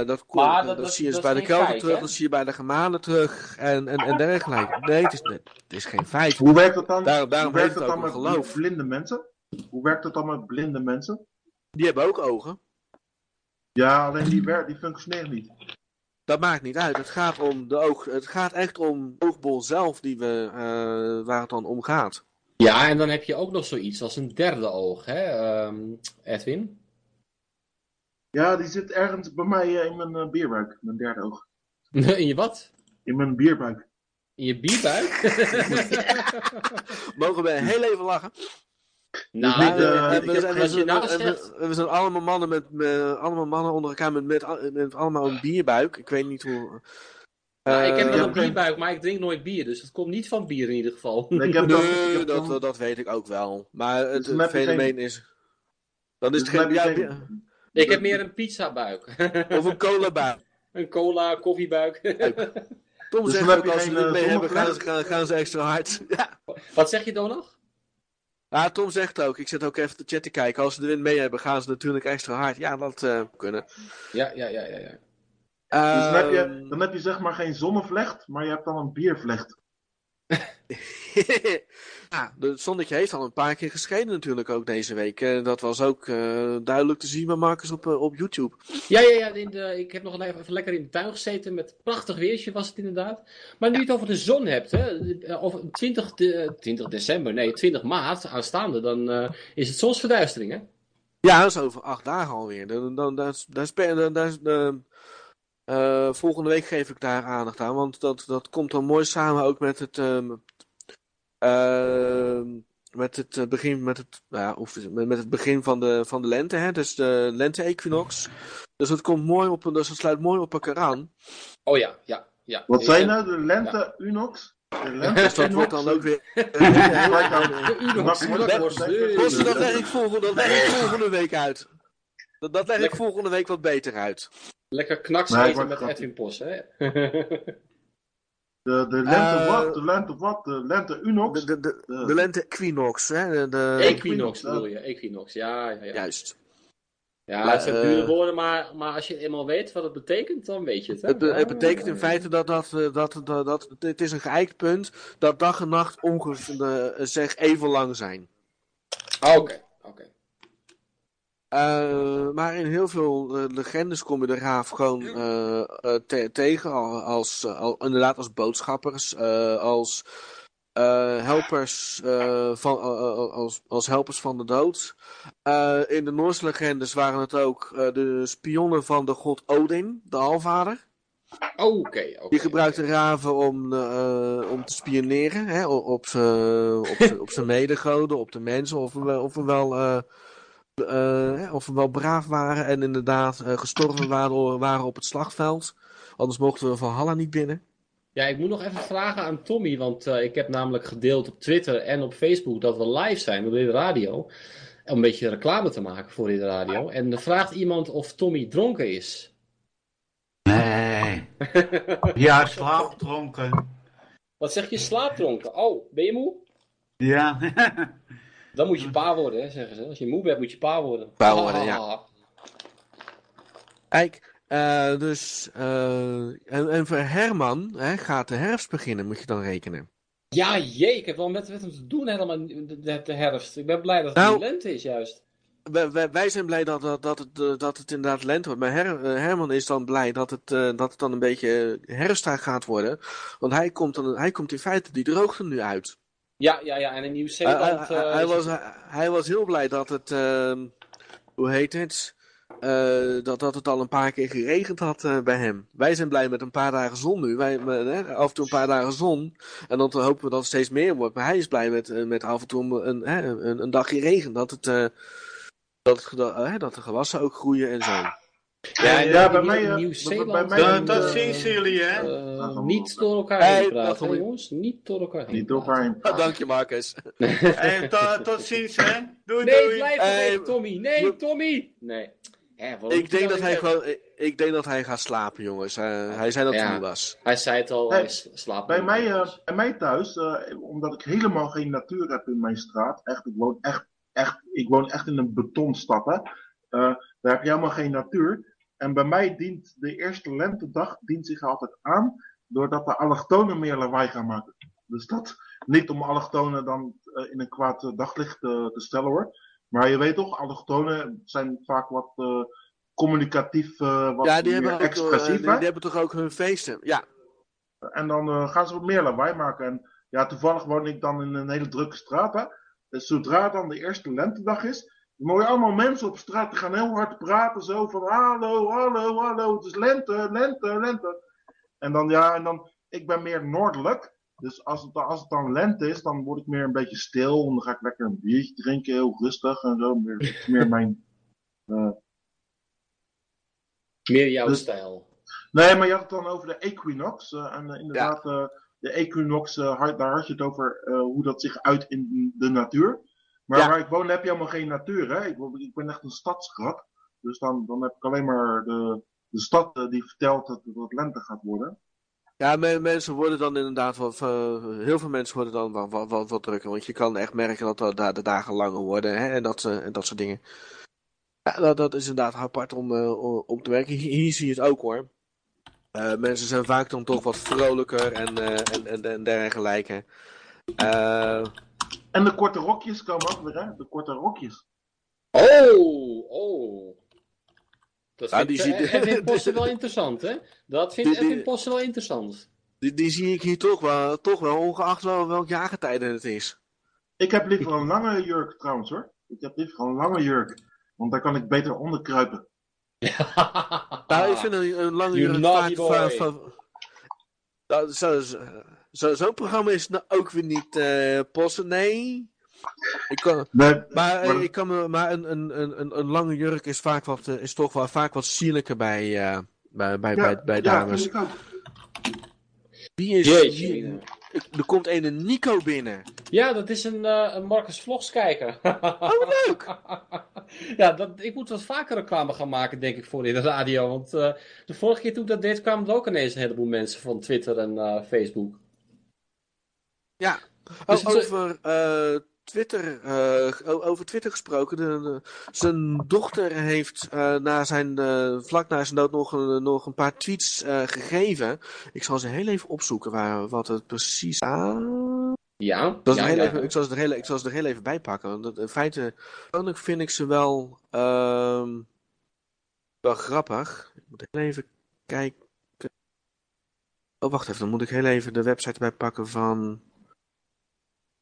Eh, dat, komt- dat, dat- dat dat- zie je dus dat bij de feit, terug, hè? dat zie je bij de Germanen terug en, en, en dergelijke. Nee, het is, het is geen feit. Hoe werkt het dan, Daar- daarom werkt het het dan ook met geloof. blinde mensen? Hoe werkt het dan met blinde mensen? Die hebben ook ogen. Ja, alleen die, die functioneren niet. Dat maakt niet uit. Het gaat om de oog. Het gaat echt om de oogbol zelf die we, eh, waar het dan om gaat. Ja, en dan heb je ook nog zoiets als een derde oog, hè, ehm, Edwin? Ja, die zit ergens bij mij eh, in mijn eh, bierbuik, mijn derde oog. In je wat? In mijn bierbuik. In je bierbuik? Mogen we heel even lachen? Nou, niet, we, ik we heb zijn, als we, je zijn, we- zegt- we- we zijn allemaal mannen met, met- allemaal mannen onder elkaar met, met, met allemaal een bierbuik. Ik weet niet hoe. Nou, ik heb Eh, wel een heb bierbuik, maar ik drink nooit bier, dus het komt niet van bier in ieder geval. Nee, ik heb ik heb dat, dan- dat weet ik ook wel. Maar het, Dus heb fenomeen is. Dan is dus het geen. heb je ja, geen- Ik heb meer een pizzabuik. Of een cola buik. een cola, koffiebuik. Tom Dus zegt dan heb ook als ze het eh, mee hebben, gaan ze, zonnevlecht? gaan, gaan ze extra hard. Ja. Wat zeg je dan nog? Ah, Tom zegt ook, ik zit ook even de chat te kijken. Als ze de wind mee hebben, gaan ze natuurlijk extra hard. Ja, dat eh kunnen. Ja, ja, ja, ja. ja. Dus dan heb, je, Ehm, dan heb je zeg maar geen zonnevlecht, maar je hebt dan een biervlecht. ja, het zonnetje heeft al een paar keer geschenen natuurlijk ook deze week. Eh, dat was ook eh, duidelijk te zien bij Marcus op, eh, op YouTube. Ja, ja, ja. In de, ik heb nog even lekker in de tuin gezeten met prachtig weertje was het inderdaad. Maar nu je het over de zon hebt, hè, over 20, de, 20 december, nee, 20 maart aanstaande, dan is het zonsverduistering, hè? Ja, dat is over acht dagen alweer. Dan, dan, is, eh, eh, volgende week geef ik daar aandacht aan, want dat, dat komt dan mooi samen ook met het, ehm, met het eh, begin, met het, nou ja, of, met met het begin van de, van de lente, hè? dus de lente-equinox. Dus het komt mooi op, dus het sluit mooi op elkaar aan. Oh ja, ja, ja. Wat heb- nou? De lente Unox? De lente Dus dat wordt dan ook weer. De Unox, Dat- leg ik volgende, dat leg ik volgende week uit. Dat, dat leg ik volgende week wat beter uit. Lekker knaks eten met. Edwin Pos, hè? De, de lente Eh, wat? De lente wat? De lente Unox? De, de, de, de lente-equinox, hè? De, de- Equinox bedoel je, Equinox, ja, ja, ja. Juist. Ja, het zijn Eh, dure woorden, maar, maar als je eenmaal weet wat het betekent, dan weet je het. Hè? Het, be- het betekent in feite dat, dat, eh, dat, dat, dat, het is een geëikt punt dat dag en nacht ongeveer eh, zeg even lang zijn. Ah, Oké, oké. Eh, maar in heel veel eh, legendes kom je de raaf gewoon eh, te- tegen al- als, al, inderdaad als boodschappers, als helpers van, als, als helpers van de dood. In de Noorse legendes waren het ook de spionnen van de god Odin, de alvader. Oh, Oké. Die gebruikte raven om, om te spioneren hè, op zijn medegoden, op de mensen, of of we wel, eh, of we wel braaf waren en inderdaad eh, gestorven waren, waren op het slagveld. Anders mochten we Valhalla niet binnen. Ja, ik moet nog even vragen aan Tommy, want eh, ik heb namelijk gedeeld op Twitter en op Facebook dat we live zijn op dit radio. Om een beetje reclame te maken voor dit radio. En er vraagt iemand of Tommy dronken is. Nee. Ja, slaapdronken. Wat zeg je, slaapdronken? Oh, ben je moe? Ja. Dan moet je pa worden, hè, zeggen ze. Als je moe bent, moet je pa worden. Pa worden, ja. Ah. Kijk, Eh, dus, eh, en, en voor Herman hè, gaat de herfst beginnen, moet je dan rekenen. Ja, jee, ik heb wel met, met hem te doen helemaal de, herfst. Ik ben blij dat het Nou- lente is, juist. Wij, zijn blij dat, dat, dat, het, eh, dat het inderdaad lente wordt. Maar Her- Herman is dan blij dat het, dat het dan een beetje herfst gaat worden. Want hij komt, dan, hij komt in feite die droogte nu uit. Ja, ja, ja, en in Hij, Nieuw-Zeeland... hij- eh, hij was, hij, was heel blij dat het, ehm, hoe heet het, Eh, dat, dat het al een paar keer geregend had eh, bij hem. Wij zijn blij met een paar dagen zon nu. Wij, af en toe een paar dagen zon. En dan hopen we dat het steeds meer wordt. Maar hij is blij met, met af en toe een, hè, een, een dagje regen. Dat, het, dat, dat, dat de gewassen ook groeien en zo. Ja, en Ja, bij mij, eh, Nieuw-Zeeland... bij mij- Dat, en, dat eh, zien jullie, hè? eh, niet door elkaar heen praten, jongens. Niet door elkaar heen Niet door elkaar heen. Ah, dank je, Marcus. Hey, tot, tot ziens, hè? Doei, Nee, doei. blijf Tommy. Nee, Tommy. Nee. Ik denk, dat hij gewoon, ik, denk dat hij gaat slapen, jongens. Eh, hij zei dat Ja. hij was. Hij zei het al, Hey, hij slaapt Bij niet. mij, eh, bij mij thuis, eh, omdat ik helemaal geen natuur heb in mijn straat, echt, ik woon echt, echt, ik woon echt in een betonstad, hè. Eh, daar heb je helemaal geen natuur. En bij mij dient de eerste lentedag dient zich altijd aan, doordat de allochtonen meer lawaai gaan maken. Dus dat, niet om allochtonen dan eh, in een kwaad eh, daglicht eh, te stellen hoor. Maar je weet toch, allochtonen zijn vaak wat communicatief, wat Ja, die meer hebben, ook, expressief. die, hè? die hebben toch ook hun feesten? Ja, En dan gaan ze wat meer lawaai maken. En ja, toevallig woon ik dan in een hele drukke straat. Hè? Dus zodra dan de eerste lentedag is, hoor je allemaal mensen op straat die gaan heel hard praten. Zo van hallo, hallo, hallo, het is lente, lente, lente. En dan ja, en dan, ik ben meer noordelijk. Dus als het, als het dan lente is, dan word ik meer een beetje stil. En dan ga ik lekker een biertje drinken, heel rustig en zo. Meer, meer mijn... eh, Meer jouw Dus- stijl. Nee, maar je had het dan over de equinox. eh, en eh, inderdaad, de equinox, daar had je het over hoe dat zich uit in de natuur. Maar Ja. waar ik woon heb je helemaal geen natuur. Hè? Ik, ik ben echt een stadsrat. Dus dan, dan heb ik alleen maar de, de stad eh, die vertelt dat het lente gaat worden. Ja, me- mensen worden dan inderdaad wat, eh, heel veel mensen worden dan wat, wat, wat, wat drukker. Want je kan echt merken dat dat- dat de dagen langer worden hè, en, dat, eh, en dat soort dingen. Ja, dat, dat is inderdaad apart om, om- te werken. Hier, hier zie je het ook hoor. Mensen zijn vaak dan toch wat vrolijker en, en, en, en dergelijke. En de korte rokjes komen ook weer, hè? De korte rokjes. Oh, oh. Dat Ja, vindt die eh, Edwin Posten wel interessant, hè? Dat vindt Die- die- Edwin Posten wel interessant. die, die zie ik hier toch wel, toch wel ongeacht wel welk jaargetijde het is. Ik heb liever een lange jurk trouwens hoor. Ik heb liever een lange jurk. Want daar kan ik beter onder kruipen. Nou, ik vind een, een lange jurk vaak... boy. va- va- Zo- zo- zo- Zo'n programma is nou ook weer niet eh posten, nee. Ik kan, Nee, maar eh, maar- ik kan maar een, een, een, een- lange jurk is, vaak wat, eh, is toch wel vaak wat sierlijker bij, eh, bij, bij, bij, bij ja, dames. ook. Wie is... Jeetje, er komt een Nico binnen. Ja, dat is een, eh, een Marcus Vlogs kijker. Oh, leuk! ja, dat, ik moet wat vaker reclame gaan maken, denk ik, voor in de radio. Want eh, de vorige keer toen ik dat deed, kwamen er ook ineens een heleboel mensen van Twitter en eh, Facebook. Ja, Dus O- het is- over, eh, Twitter, eh, over Twitter gesproken. De, de- zijn dochter heeft eh, na zijn, eh, vlak na zijn dood nog, een- nog een paar tweets eh, gegeven. Ik zal ze heel even opzoeken waar, wat het precies aan. Ja, Ik zal, ze ja, er heel ja. even, ik, zal ze er heel, ik zal ze er heel even bij pakken. Want dat- in feite, persoonlijk vind ik ze wel, ehm, wel grappig. Ik moet heel even kijken. Oh, wacht even. Dan moet ik heel even de website bij pakken van...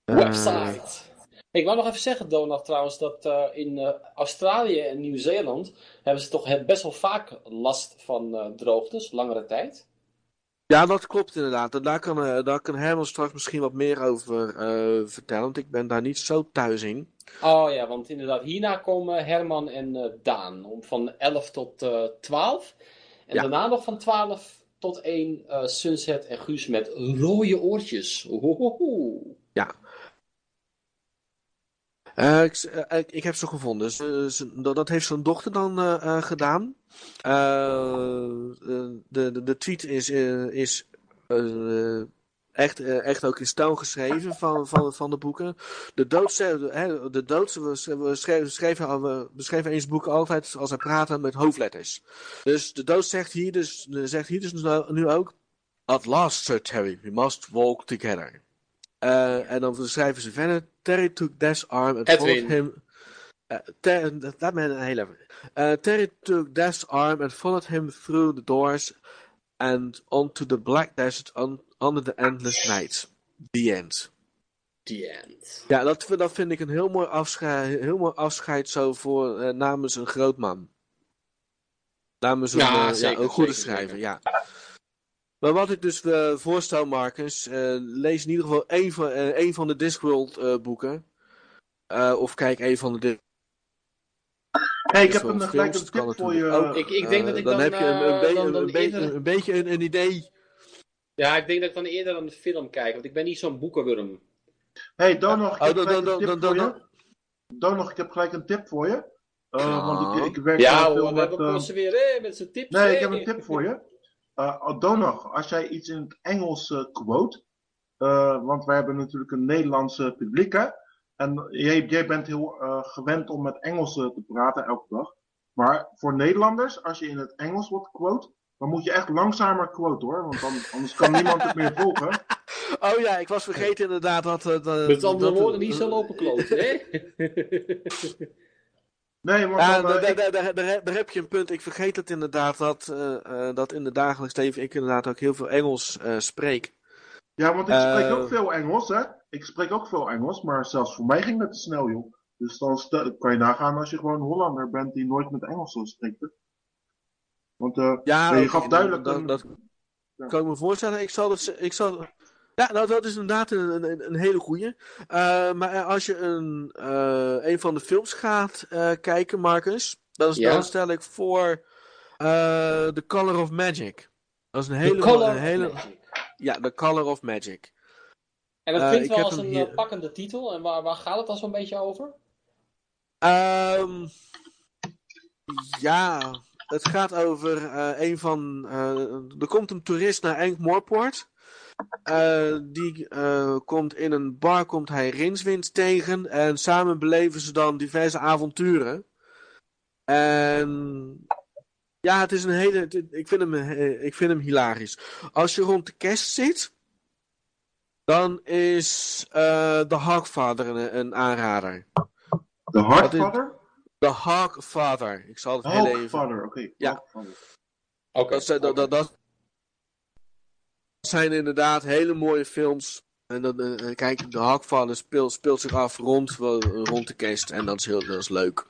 eh, Website. Ik wou nog even zeggen, Donald, trouwens, dat eh, in eh, Australië en Nieuw-Zeeland hebben ze toch best wel vaak last van droogtes, langere tijd. Ja, dat klopt inderdaad. En daar kan, daar kan Herman straks misschien wat meer over vertellen, want ik ben daar niet zo thuis in. Oh ja, want inderdaad, hierna komen Herman en Daan om van 11 tot eh 12. En Ja. daarna nog van 12 tot 1 eh, Sunset en Guus met rode oortjes. Ohohoho. Eh, ik, eh, ik, heb ze gevonden. Dat, heeft zijn dochter dan eh, gedaan. De, de, de tweet is, is echt, echt ook in stijl geschreven van, van, van de boeken. De dood, hè, de dood in boeken altijd als hij praten met hoofdletters. Dus de dood zegt hier dus, zegt hier dus nu ook, At last, Sir Terry, we must walk together. Eh, en dan schrijven ze verder, Terry took Death's arm and followed him... Uh, Ter- man, heel even. Uh, Terry took Death's arm and followed him through the doors and onto the black desert un- under the endless night. The end. The end. Ja, dat, vind- dat vind ik een heel mooi afscheid, heel mooi afscheid zo voor, eh, namens een groot man. Namens een, Ja, eh, zeker, een goede zeker, schrijver, zeker. ja. Maar wat ik dus eh, voorstel, Marcus, eh, lees in ieder geval één van, eh, één van de Discworld eh, boeken. Eh, of kijk één van de Discworld Hey, ik heb een, films, gelijk een tip voor je. Ik- ik denk dat ik dan, dan, heb je een, een, beetje- dan- dan een, beetje- eerder- een beetje een, een idee. Ja, ik denk dat ik dan eerder aan de film kijk, want ik ben niet zo'n boekenwurm. Hey, Donald, ik Oh, heb dan- gelijk dan- een tip dan- voor dan- je. Donald, ik heb gelijk een tip voor je. Eh, Ja. Want ik, ik werk Ja hoor, we met... hebben eh, Bosse weer hè, met zijn tips. Nee, hè. ik heb een tip voor je. Uh, Donald, als jij iets in het Engels eh, quote, eh, want wij hebben natuurlijk een Nederlandse publiek, hè? En jij, jij bent heel eh, gewend om met Engels eh, te praten elke dag. Maar voor Nederlanders, als je in het Engels wordt quote, dan moet je echt langzamer quote hoor, want dan, anders kan niemand het meer volgen. Oh ja, ik was vergeten inderdaad dat... eh, dat Met andere dat- woorden, niet zo lopen kloten, hè? Nee, Ja, dan, eh, daar, daar, daar, daar, heb je een punt. Ik vergeet het inderdaad dat, eh, eh, dat in de dagelijks leven ik inderdaad ook heel veel Engels spreek. ja, want ik spreek ook veel Engels, hè? Ik spreek ook veel Engels, maar zelfs voor mij ging het te snel, joh. Dus dan kan je nagaan als je gewoon Hollander bent die nooit met Engels spreekt. Want Ja, je gaf duidelijk Dat, een- dat Ja. kan ik me voorstellen. Ik zal het... Ik zal, ja, nou, dat is inderdaad een, een, een hele goeie. Eh, maar als je een, eh, een van de films gaat eh, kijken, Marcus, dan, is- Ja. dan stel ik voor eh The Color of Magic. Dat is een hele... The Color een of hele Magic. Ja, The Color of Magic. En dat Eh, klinkt ik wel als een hier. eh, pakkende titel. En waar, waar gaat het dan zo'n beetje over? Ehm, ja, het gaat over eh, een van. eh, er komt een toerist naar Ankh-Morport. Eh, die eh, komt in een bar, komt hij Rinswind tegen. En samen beleven ze dan diverse avonturen. En. Ja, het is een hele. Ik vind hem, eh, ik vind hem hilarisch. Als je rond de kerst zit. Dan is eh The Hawkfather een, een aanrader. de Hardfather? The Hawkfather. Ik zal het heel even. Hawkfather, oké. Ja. Oké. Dat dat, dat, dat zijn inderdaad hele mooie films. En dan, eh, kijk, The Hawkfather speelt, speelt zich af rond, wel, rond de kerst. En dat is, heel, dat is leuk.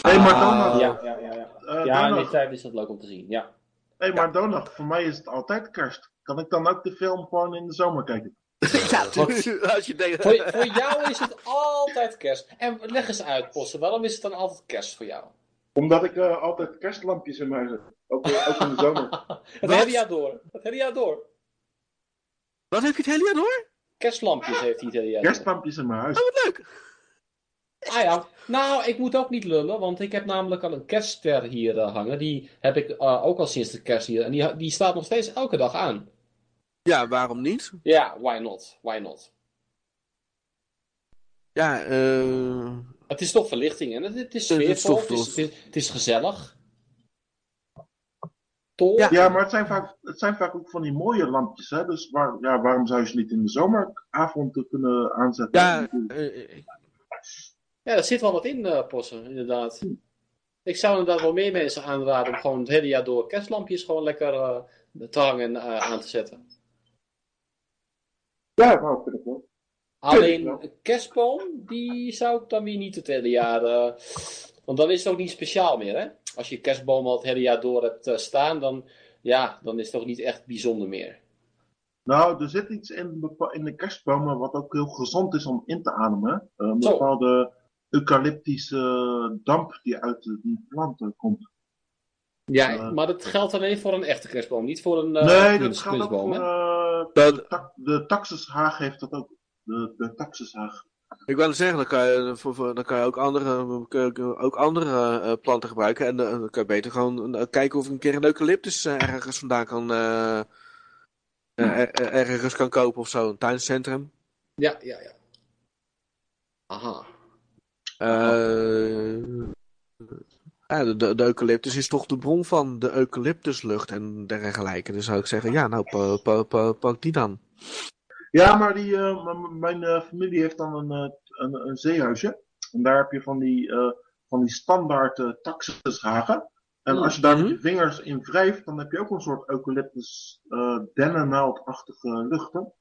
Hé, maar Ah, Donald, ja, ja, ja. Ja, eh, ja in die tijd is dat leuk om te zien. Ja. hey, maar Donald, voor mij is het altijd kerst. Kan ik dan ook de film gewoon in de zomer kijken? ja, als je denkt... Voor, voor jou is het altijd kerst. En leg eens uit, Posse, waarom is het dan altijd kerst voor jou? Omdat ik eh, altijd kerstlampjes in mijn huis heb. Ook, eh, ook in de zomer. Het hele jaar door. Het hele jaar door. Wat hele jaar door? Kerstlampjes heeft hij het hele jaar door. Kerstlampjes in mijn huis. Oh, wat leuk. Ah ja, nou, ik moet ook niet lullen, want ik heb namelijk al een kerstster hier eh, hangen. Die heb ik eh, ook al sinds de kerst hier. En die, die staat nog steeds elke dag aan. Ja, waarom niet? Ja, why not? Why not? Ja, eh... Het is toch verlichting en het, het is sfeervol, toch- het is, het is, het is gezellig. Ja. Ja, maar het zijn, vaak, het zijn vaak ook van die mooie lampjes, hè. Dus waar, ja, waarom zou je ze niet in de zomeravond kunnen aanzetten? Ja, eh, Ja, er zit wel wat in, eh Possen, inderdaad. Ik zou inderdaad wel meer mensen aanraden om gewoon het hele jaar door kerstlampjes gewoon lekker eh, te hangen en aan te zetten. ja nou, vind ik wel. Alleen kerstboom, die zou ik dan weer niet het hele jaar. eh, want dan is het ook niet speciaal meer, hè? Als je kerstboom al het hele jaar door hebt eh, staan, dan, ja, dan is het toch niet echt bijzonder meer. Nou, er zit iets in, in de kerstbomen wat ook heel gezond is om in te ademen. hè. Een Zo. bepaalde eucalyptische damp die uit de- die planten komt. Ja, Eh. maar dat geldt alleen voor een echte kerstboom, niet voor een eh nee, dat ook kunstboom, voor... hè? eh, Dat- de, ta- de taxushaag heeft dat ook. De, de taxushaag. Ik wil zeggen, dan kan je, voor- dan kan je ook andere, kun je ook andere eh, planten gebruiken. En eh, dan kan je beter gewoon eh, kijken of ik een keer een eucalyptus eh, ergens vandaan kan, eh, eh, er- er- ergens kan kopen of zo, een tuincentrum. Ja, ja, ja. Aha. Eh, ja, de, de, de eucalyptus is toch de bron van de eucalyptuslucht en dergelijke. Dus zou ik zeggen, ja, nou, pa- pa- pa- pak die dan. Ja, maar die, eh, mijn eh, familie heeft dan een, eh, een, een zeehuisje. En daar heb je van die, van die standaard taxushagen. En als je daar met je vingers in wrijft, dan heb je ook een soort eucalyptus eh dennennaaldachtige luchten.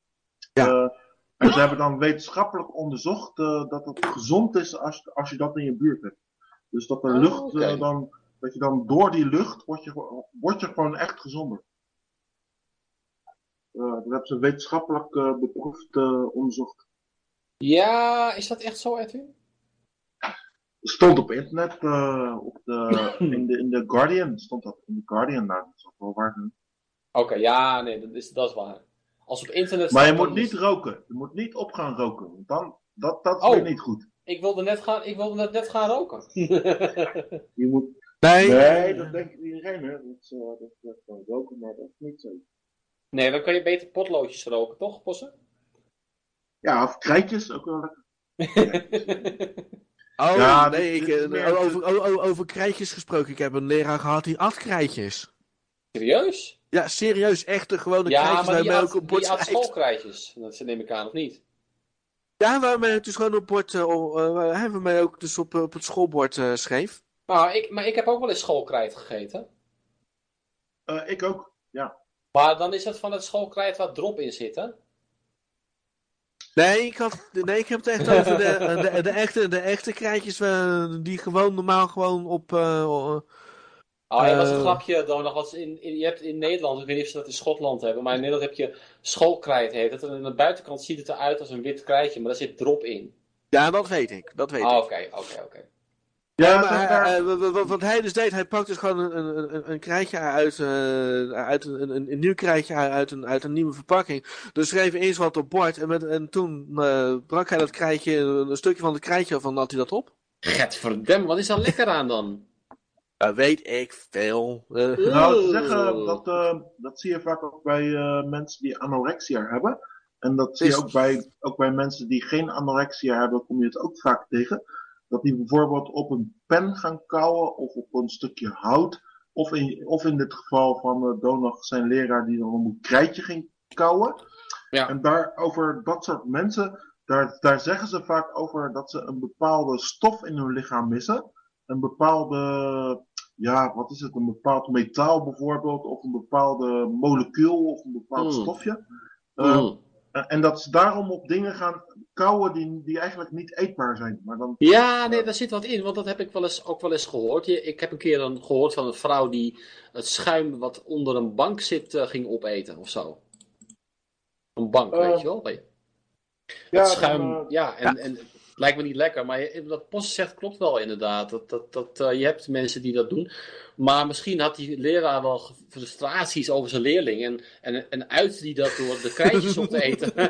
Ja. En ze hebben dan wetenschappelijk onderzocht dat het gezond is als, als je dat in je buurt hebt. Dus dat de Oh, lucht dan, dat je dan door die lucht, word je, word je gewoon echt gezonder. Eh, dat hebben ze wetenschappelijk eh, beproefd eh, onderzocht. Ja, is dat echt zo, Edwin? Stond op internet, eh, op de, in, de, in de Guardian, stond dat in de Guardian daar. Dat is ook wel waar. Oké, ja, nee, dat is, dat is waar. Als op internet Maar je moet niet is- roken. Je moet niet op gaan roken. Want dan, dat, dat is Oh. weer niet goed. Ik wilde net gaan, ik wilde net, net gaan roken. Je moet, Nee, nee, dat denkt iedereen. Hè. Dat is, eh, dat gewoon roken, maar dat is niet zo. Nee, dan kan je beter potloodjes roken, toch, Possen? Ja, of krijtjes, ook wel lekker. Oh, Ja, nee, ik, eh, meer- over, over, over krijtjes gesproken. Ik heb een leraar gehad die at krijtjes. Serieus? Ja, serieus, echte gewone Ja, krijtjes maar die had, op bord die had schoolkrijtjes. Dat neem ik aan, of niet? Ja, waarmee het dus gewoon op bord, eh, oh, eh, waarmee ook dus op, op het schoolbord eh, schreef. Maar ik, maar ik heb ook wel eens schoolkrijt gegeten. Eh, ik ook, ja. Maar dan is het van het schoolkrijt waar drop in zit, hè? Nee, ik, had, nee, ik heb het echt over de, de, de, echte, de echte krijtjes eh, die gewoon normaal gewoon op... eh, oh, Oh, dat is een Eh. grapje, Donald. Want in, in, je hebt in Nederland, ik weet niet of ze dat in Schotland hebben, maar in Nederland heb je schoolkrijt heet het. En aan de buitenkant ziet het eruit als een wit krijtje, maar daar zit drop in. ja, dat weet ik. Dat weet Ah, ik. Oké, oké, oké. Ja, maar wa- wa- wat hij dus deed, hij pakte dus gewoon een, een, een, een krijtje uit, eh, uit een, een, een nieuw krijtje uit een, uit een nieuwe verpakking. Dus schreef eens wat op bord en, met, en toen eh, brak hij dat krijtje, een stukje van het krijtje en had hij dat op. Gadverdamme, wat is daar lekker aan dan? Ja, weet ik veel. Eh, Nou, te zeggen, dat, eh, dat zie je vaak ook bij eh, mensen die anorexia hebben. En dat zie je ook bij, ook bij mensen die geen anorexia hebben, kom je het ook vaak tegen. Dat die bijvoorbeeld op een pen gaan kauwen of op een stukje hout. Of in, of in dit geval van uh, Donag zijn leraar die dan een krijtje ging kauwen. Ja. En daar, over dat soort mensen, daar, daar zeggen ze vaak over dat ze een bepaalde stof in hun lichaam missen. Een bepaalde ja, wat is het, een bepaald metaal bijvoorbeeld, of een bepaalde molecuul of een bepaald Mm. stofje. Eh, Mm. En, en dat ze daarom op dingen gaan kauwen die, die eigenlijk niet eetbaar zijn. Maar dan, Ja, nee, daar zit wat in, want dat heb ik wel eens, ook wel eens gehoord. Je- Ik heb een keer dan gehoord van een vrouw die het schuim wat onder een bank zit eh, ging opeten of zo. Een bank, Eh, weet je wel? Het ja, schuim, dan, eh, ja, en, en het lijkt me niet lekker, maar wat Post zegt klopt wel inderdaad. Dat, dat, dat, eh, je hebt mensen die dat doen, maar misschien had die leraar wel frustraties over zijn leerling en, en, en uit die dat door de krijtjes op te eten.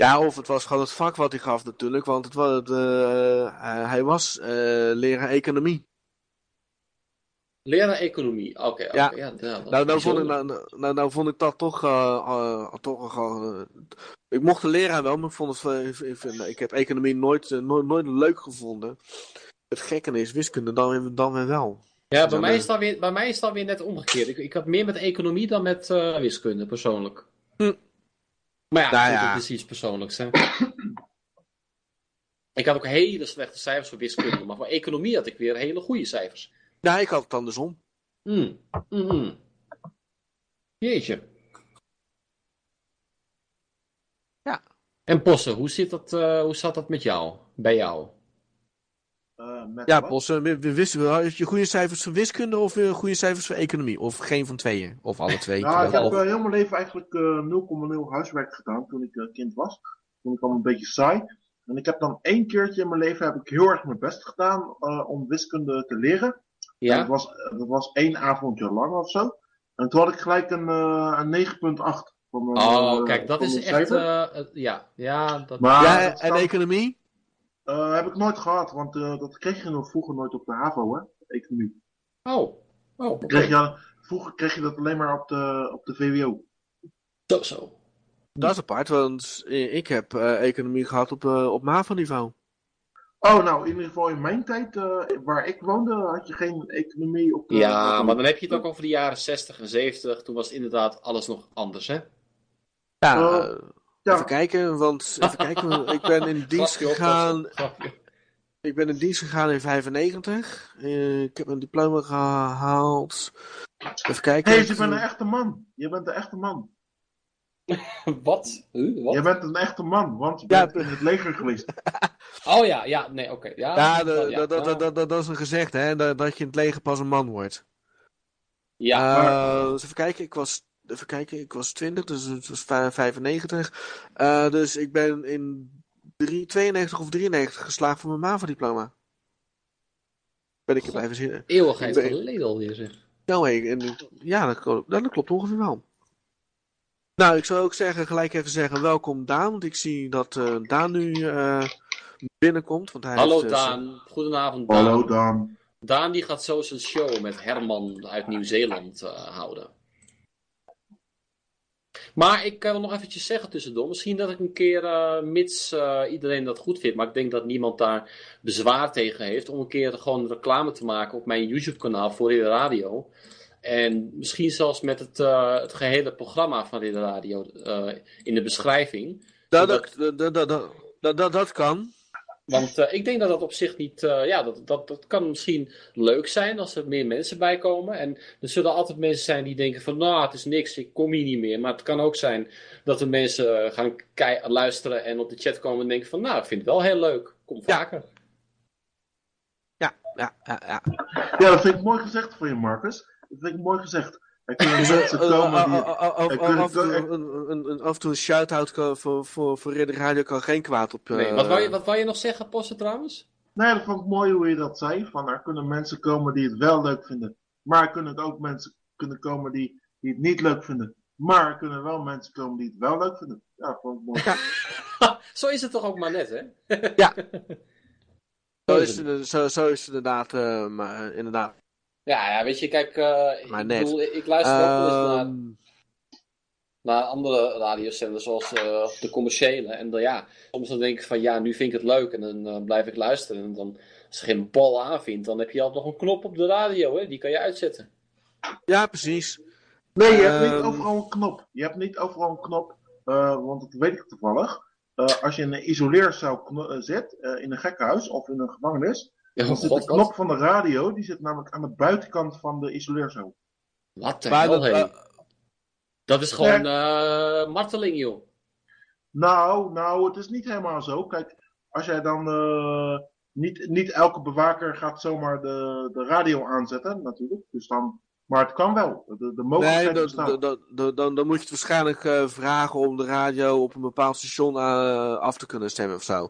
Ja, of het was gewoon het vak wat hij gaf natuurlijk, want het was, eh, hij was eh, leraar economie. Leraar economie, oké. Ja. Nou, nou, vond ik, nou, nou, nou vond ik dat toch, eh, eh, toch eh, ik mocht de leraar wel, maar ik vond het... ik, ik, vind- ik heb economie nooit, nooit, nooit leuk gevonden. Het gekke is, wiskunde dan, weer- dan weer wel. Ja, bij Dan, mij, is dat weer, bij mij is dat weer net omgekeerd. Ik, ik had meer met economie dan met wiskunde, persoonlijk. Hm. Maar ja, Nou ja. dat is iets persoonlijks. Hè. ik had ook hele slechte cijfers voor wiskunde, maar voor economie had ik weer hele goede cijfers. Nou, ik had het andersom. Hm. Mhm. Jeetje. Ja. En Posse, hoe, zit dat, eh, hoe zat dat met jou? Bij jou? eh, met Ja, wel, had je goede cijfers voor wiskunde of eh, goede cijfers voor economie? Of geen van tweeën? Of alle twee? Nou, ik heb eh, heel mijn leven eigenlijk eh, 0,0 huiswerk gedaan toen ik kind was. Toen ik al een beetje saai. En ik heb dan één keertje in mijn leven heb ik heel erg mijn best gedaan eh, om wiskunde te leren. Ja? Dat, was, dat was één avondje lang of zo. En toen had ik gelijk een, eh, een 9,8. van mijn, Oh, eh, kijk, dat is echt... eh, ja, ja, dat... Maar ja, dat en staat- economie? eh, heb ik nooit gehad, want eh, dat kreeg je nog vroeger nooit op de HAVO, hè? Economie. Oh, Oh, oké. Kreeg je, al- vroeger kreeg je dat alleen maar op de, op de VWO. Zo, zo. Dat is apart, want ik heb eh, economie gehad op, op MAVO-niveau. Oh, nou, in ieder geval in mijn tijd, eh, waar ik woonde, had je geen economie op de... Ja, maar dan heb je het ook over de jaren 60 en 70. Toen was inderdaad alles nog anders, hè? Ja, Oh, eh, ja. even kijken, want even kijken, ik ben in dienst gegaan. Ik ben in dienst gegaan in 95. Eh, ik heb een diploma gehaald. Even kijken. Hé, hey, je bent een echte man. Je bent een echte man. Wat? Huh? Wat? Je bent een echte man, want je Ja, bent in het leger geweest. Oh ja, ja, nee, oké. Ja, Ja, dat- dat, dat, dat, dat, dat, dat is een gezegd, hè? Dat, dat je in het leger pas een man wordt. Ja, dus even kijken, ik was, even kijken, ik was 20, dus het was vij- 95. Eh, dus ik ben in drie- 92 of 93 geslaagd voor mijn MAVO-diploma. Ben ik er blijven zitten. eeuwigheid ben- geleden alweer, zeg. Nou, hey, en, ja, dat, klopt- dat klopt ongeveer wel. Nou, ik zou ook zeggen, gelijk even zeggen, welkom Daan, want ik zie dat eh, Daan nu eh, binnenkomt. Want hij Hallo heeft, eh, Daan, goedenavond Daan. Hallo Dan. Daan die gaat zo zijn show met Herman uit Nieuw-Zeeland eh, houden. Maar ik kan nog eventjes zeggen tussendoor. Misschien dat ik een keer, mits eh, iedereen dat goed vindt, maar ik denk dat niemand daar bezwaar tegen heeft, om een keer gewoon reclame te maken op mijn YouTube-kanaal voor Ridder Radio. En misschien zelfs met het, eh, het gehele programma van Ridder Radio eh, in de beschrijving. dat, zodat- dat, dat, dat, dat, dat, kan. Want eh, ik denk dat dat op zich niet. eh, ja, dat, dat, dat kan misschien leuk zijn als er meer mensen bij komen. En er zullen altijd mensen zijn die denken: van nou, het is niks, ik kom hier niet meer. Maar het kan ook zijn dat er mensen gaan luisteren en op de chat komen en denken: van nou, ik vind het wel heel leuk, kom Ja. vaker. Ja, ja, ja. ja. Ja, dat vind ik mooi gezegd van je, Marcus. Dat vind ik mooi gezegd. Er kunnen eh, mensen eh, komen eh, die... eh, eh, af- er en toe een- een- een- af en toe een shout-out voor, voor, voor Ridder Radio kan geen kwaad op. eh, Nee, wat, wou je, wat wou je nog zeggen, Posse trouwens? Nee, dat vond ik mooi hoe je dat zei. Van er kunnen mensen komen die het wel leuk vinden. Maar er kunnen ook mensen kunnen komen die, die het niet leuk vinden. Maar er kunnen wel mensen komen die het wel leuk vinden. Ja, dat vond ik mooi. Zo is het toch ook maar net, hè? Zo is het, zo, zo is het inderdaad. eh, maar, inderdaad. Ja, ja, weet je, kijk, eh, Maar ik, net. bedoel, ik luister ook wel eens naar. Ehm, naar andere radiozenders zoals eh, de commerciële. En dan ja, soms dan denk ik van ja, nu vind ik het leuk en dan eh, blijf ik luisteren. En dan als er geen bal aanvindt, dan heb je altijd nog een knop op de radio, hè? die kan je uitzetten. ja, precies. Nee, je hebt niet Ehm, overal een knop. Je hebt niet overal een knop, eh, want dat weet ik toevallig. Eh, als je in een eh, zit, eh, in een gekkenhuis of in een gevangenis, Ja, dan zit god, de wat? knop van de radio, die zit namelijk aan de buitenkant van de isoleercel. Wat de hel, dat, eh, Dat is gewoon eh, marteling, joh. Nou, nou, het is niet helemaal zo. Kijk, als jij dan eh, niet, niet elke bewaker gaat zomaar de, de radio aanzetten, natuurlijk. Dus dan, maar het kan wel. De, de Nee, mogelijkheid dan, bestaat. dan, dan, dan, dan moet je het waarschijnlijk eh, vragen om de radio op een bepaald station eh, af te kunnen stemmen of zo.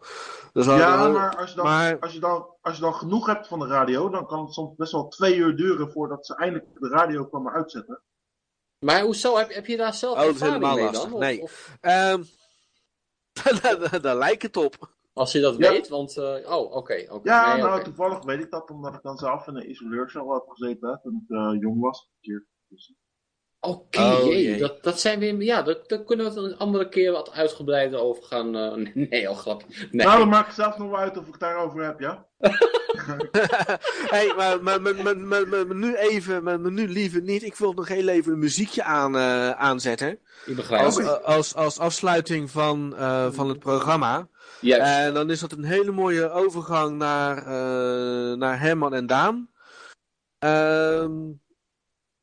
Dus Ja, dan- maar als je, dan, maar- als, je dan, als je dan genoeg hebt van de radio, dan kan het soms best wel twee uur duren voordat ze eindelijk de radio komen uitzetten. Maar hoezo? Heb, heb je daar zelf Oh, dat is ervaring helemaal mee lastig. dan? Of- Nee. of Ehm, daar, daar, daar lijkt het op. als je dat Ja. weet, want... eh, oh, oké. oké. Ja, Nee, nou, toevallig weet ik dat, omdat ik dan zelf in een isoleercel heb gezeten hè, toen ik eh, jong was. Dus, Oké, Oh, jee. Dat, dat zijn weer... Ja, daar, daar kunnen we het een andere keer wat uitgebreider over gaan... eh, nee, al grapje. Nee. Nou, dan maakt het zelf nog wel uit of ik het daarover heb, ja? hey, maar, maar, maar, maar, maar, maar- maar nu even, maar, maar nu liever niet. Ik wil nog heel even een muziekje aan, eh, aanzetten. Ik begrijp Als, het. als, als afsluiting van, eh, van het programma. Juist. En dan is dat een hele mooie overgang naar, eh, naar Herman en Daan. Ehm,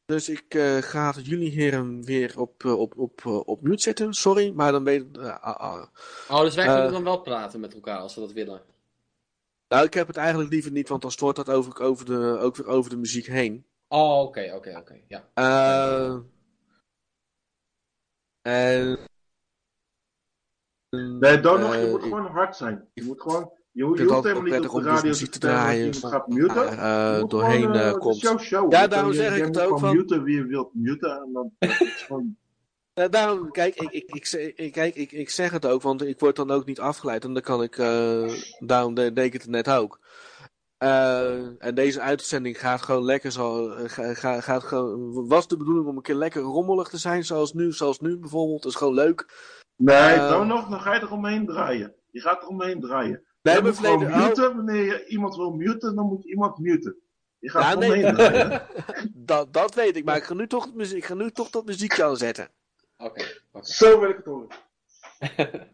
dus ik eh, ga jullie heren weer op, eh, op, op, eh, op mute zetten. Sorry, maar dan weet ah, ah. Oh, dus wij kunnen dan wel praten met elkaar als we dat willen. Nou, ik heb het eigenlijk liever niet, want dan stoort dat over, over de, ook weer over de muziek heen. Oh, oké, oké, oké. Ja. Eh, en... Nee, Donald, je eh, moet ik gewoon hard zijn. Je moet gewoon... Je, je hoeft helemaal niet op de radio te, te draaien. Eh, je gaat muten. Doorheen eh, eh, komt. Show, show. Ja, daarom zeg ik het ook van. muten wie je wilt muten. Dan, daarom, kijk, ik, ik, ik, ik, kijk ik, ik zeg het ook, want ik word dan ook niet afgeleid. En dan kan ik, daarom deed ik het net ook. en deze uitzending gaat gewoon lekker zo, gaat, gaat gewoon, was de bedoeling om een keer lekker rommelig te zijn, zoals nu, zoals nu bijvoorbeeld. Dat is gewoon leuk. Nee, dan nog, dan ga je er omheen draaien. Je gaat er omheen draaien. Jij moet muten. Wanneer je iemand wil muten, dan moet je iemand muten. Je gaat nee. dat, dat weet ik, maar ik ga nu toch, ik ga nu toch dat muziekje aanzetten. Oké. Zo wil ik het horen.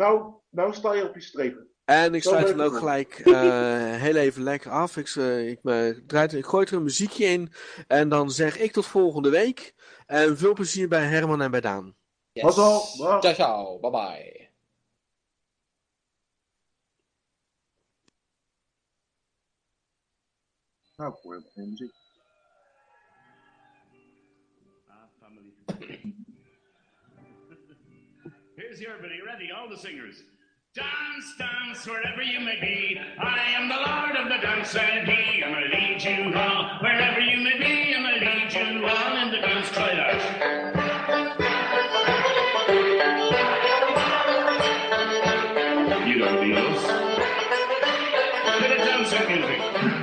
nou, nou sta je op je strepen. En ik sluit dan ook gelijk eh, heel even lekker af. Ik, eh, ik, eh, me, ik gooi er een muziekje in. En dan zeg ik tot volgende week. En veel plezier bij Herman en bij Daan. Yes. Ciao, ciao. Bye bye. Here's everybody ready, all the singers. Dance, dance, wherever you may be. I am the Lord of the dance, and he, I'm going to lead you all Wherever you may be, I'm going to lead you all in the dance. Try. You don't need us. Bit dance music.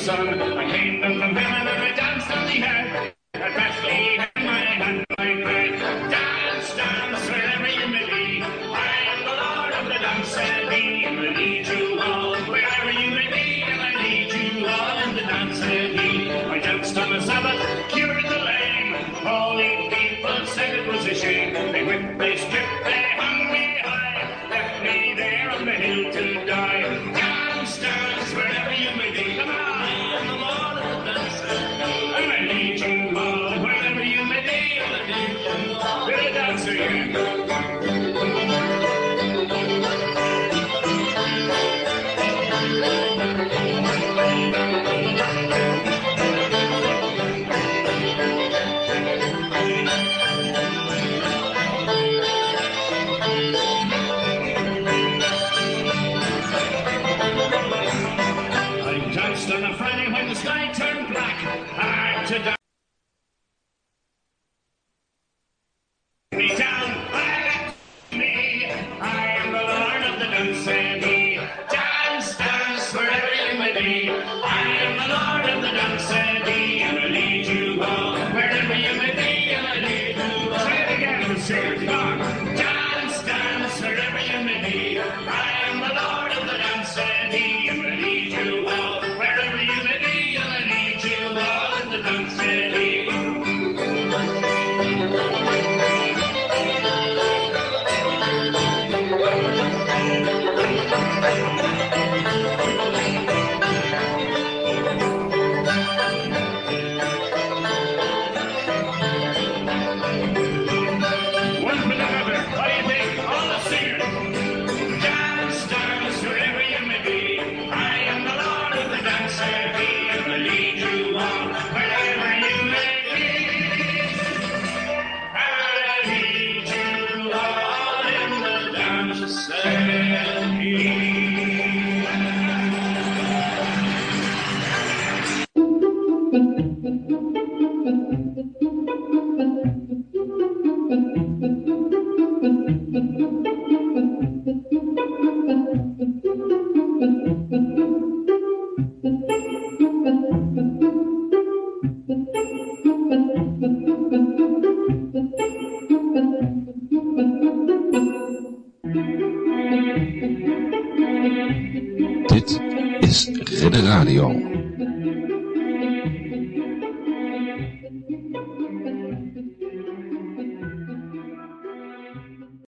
sun. I came from the women and I danced on the earth. to God.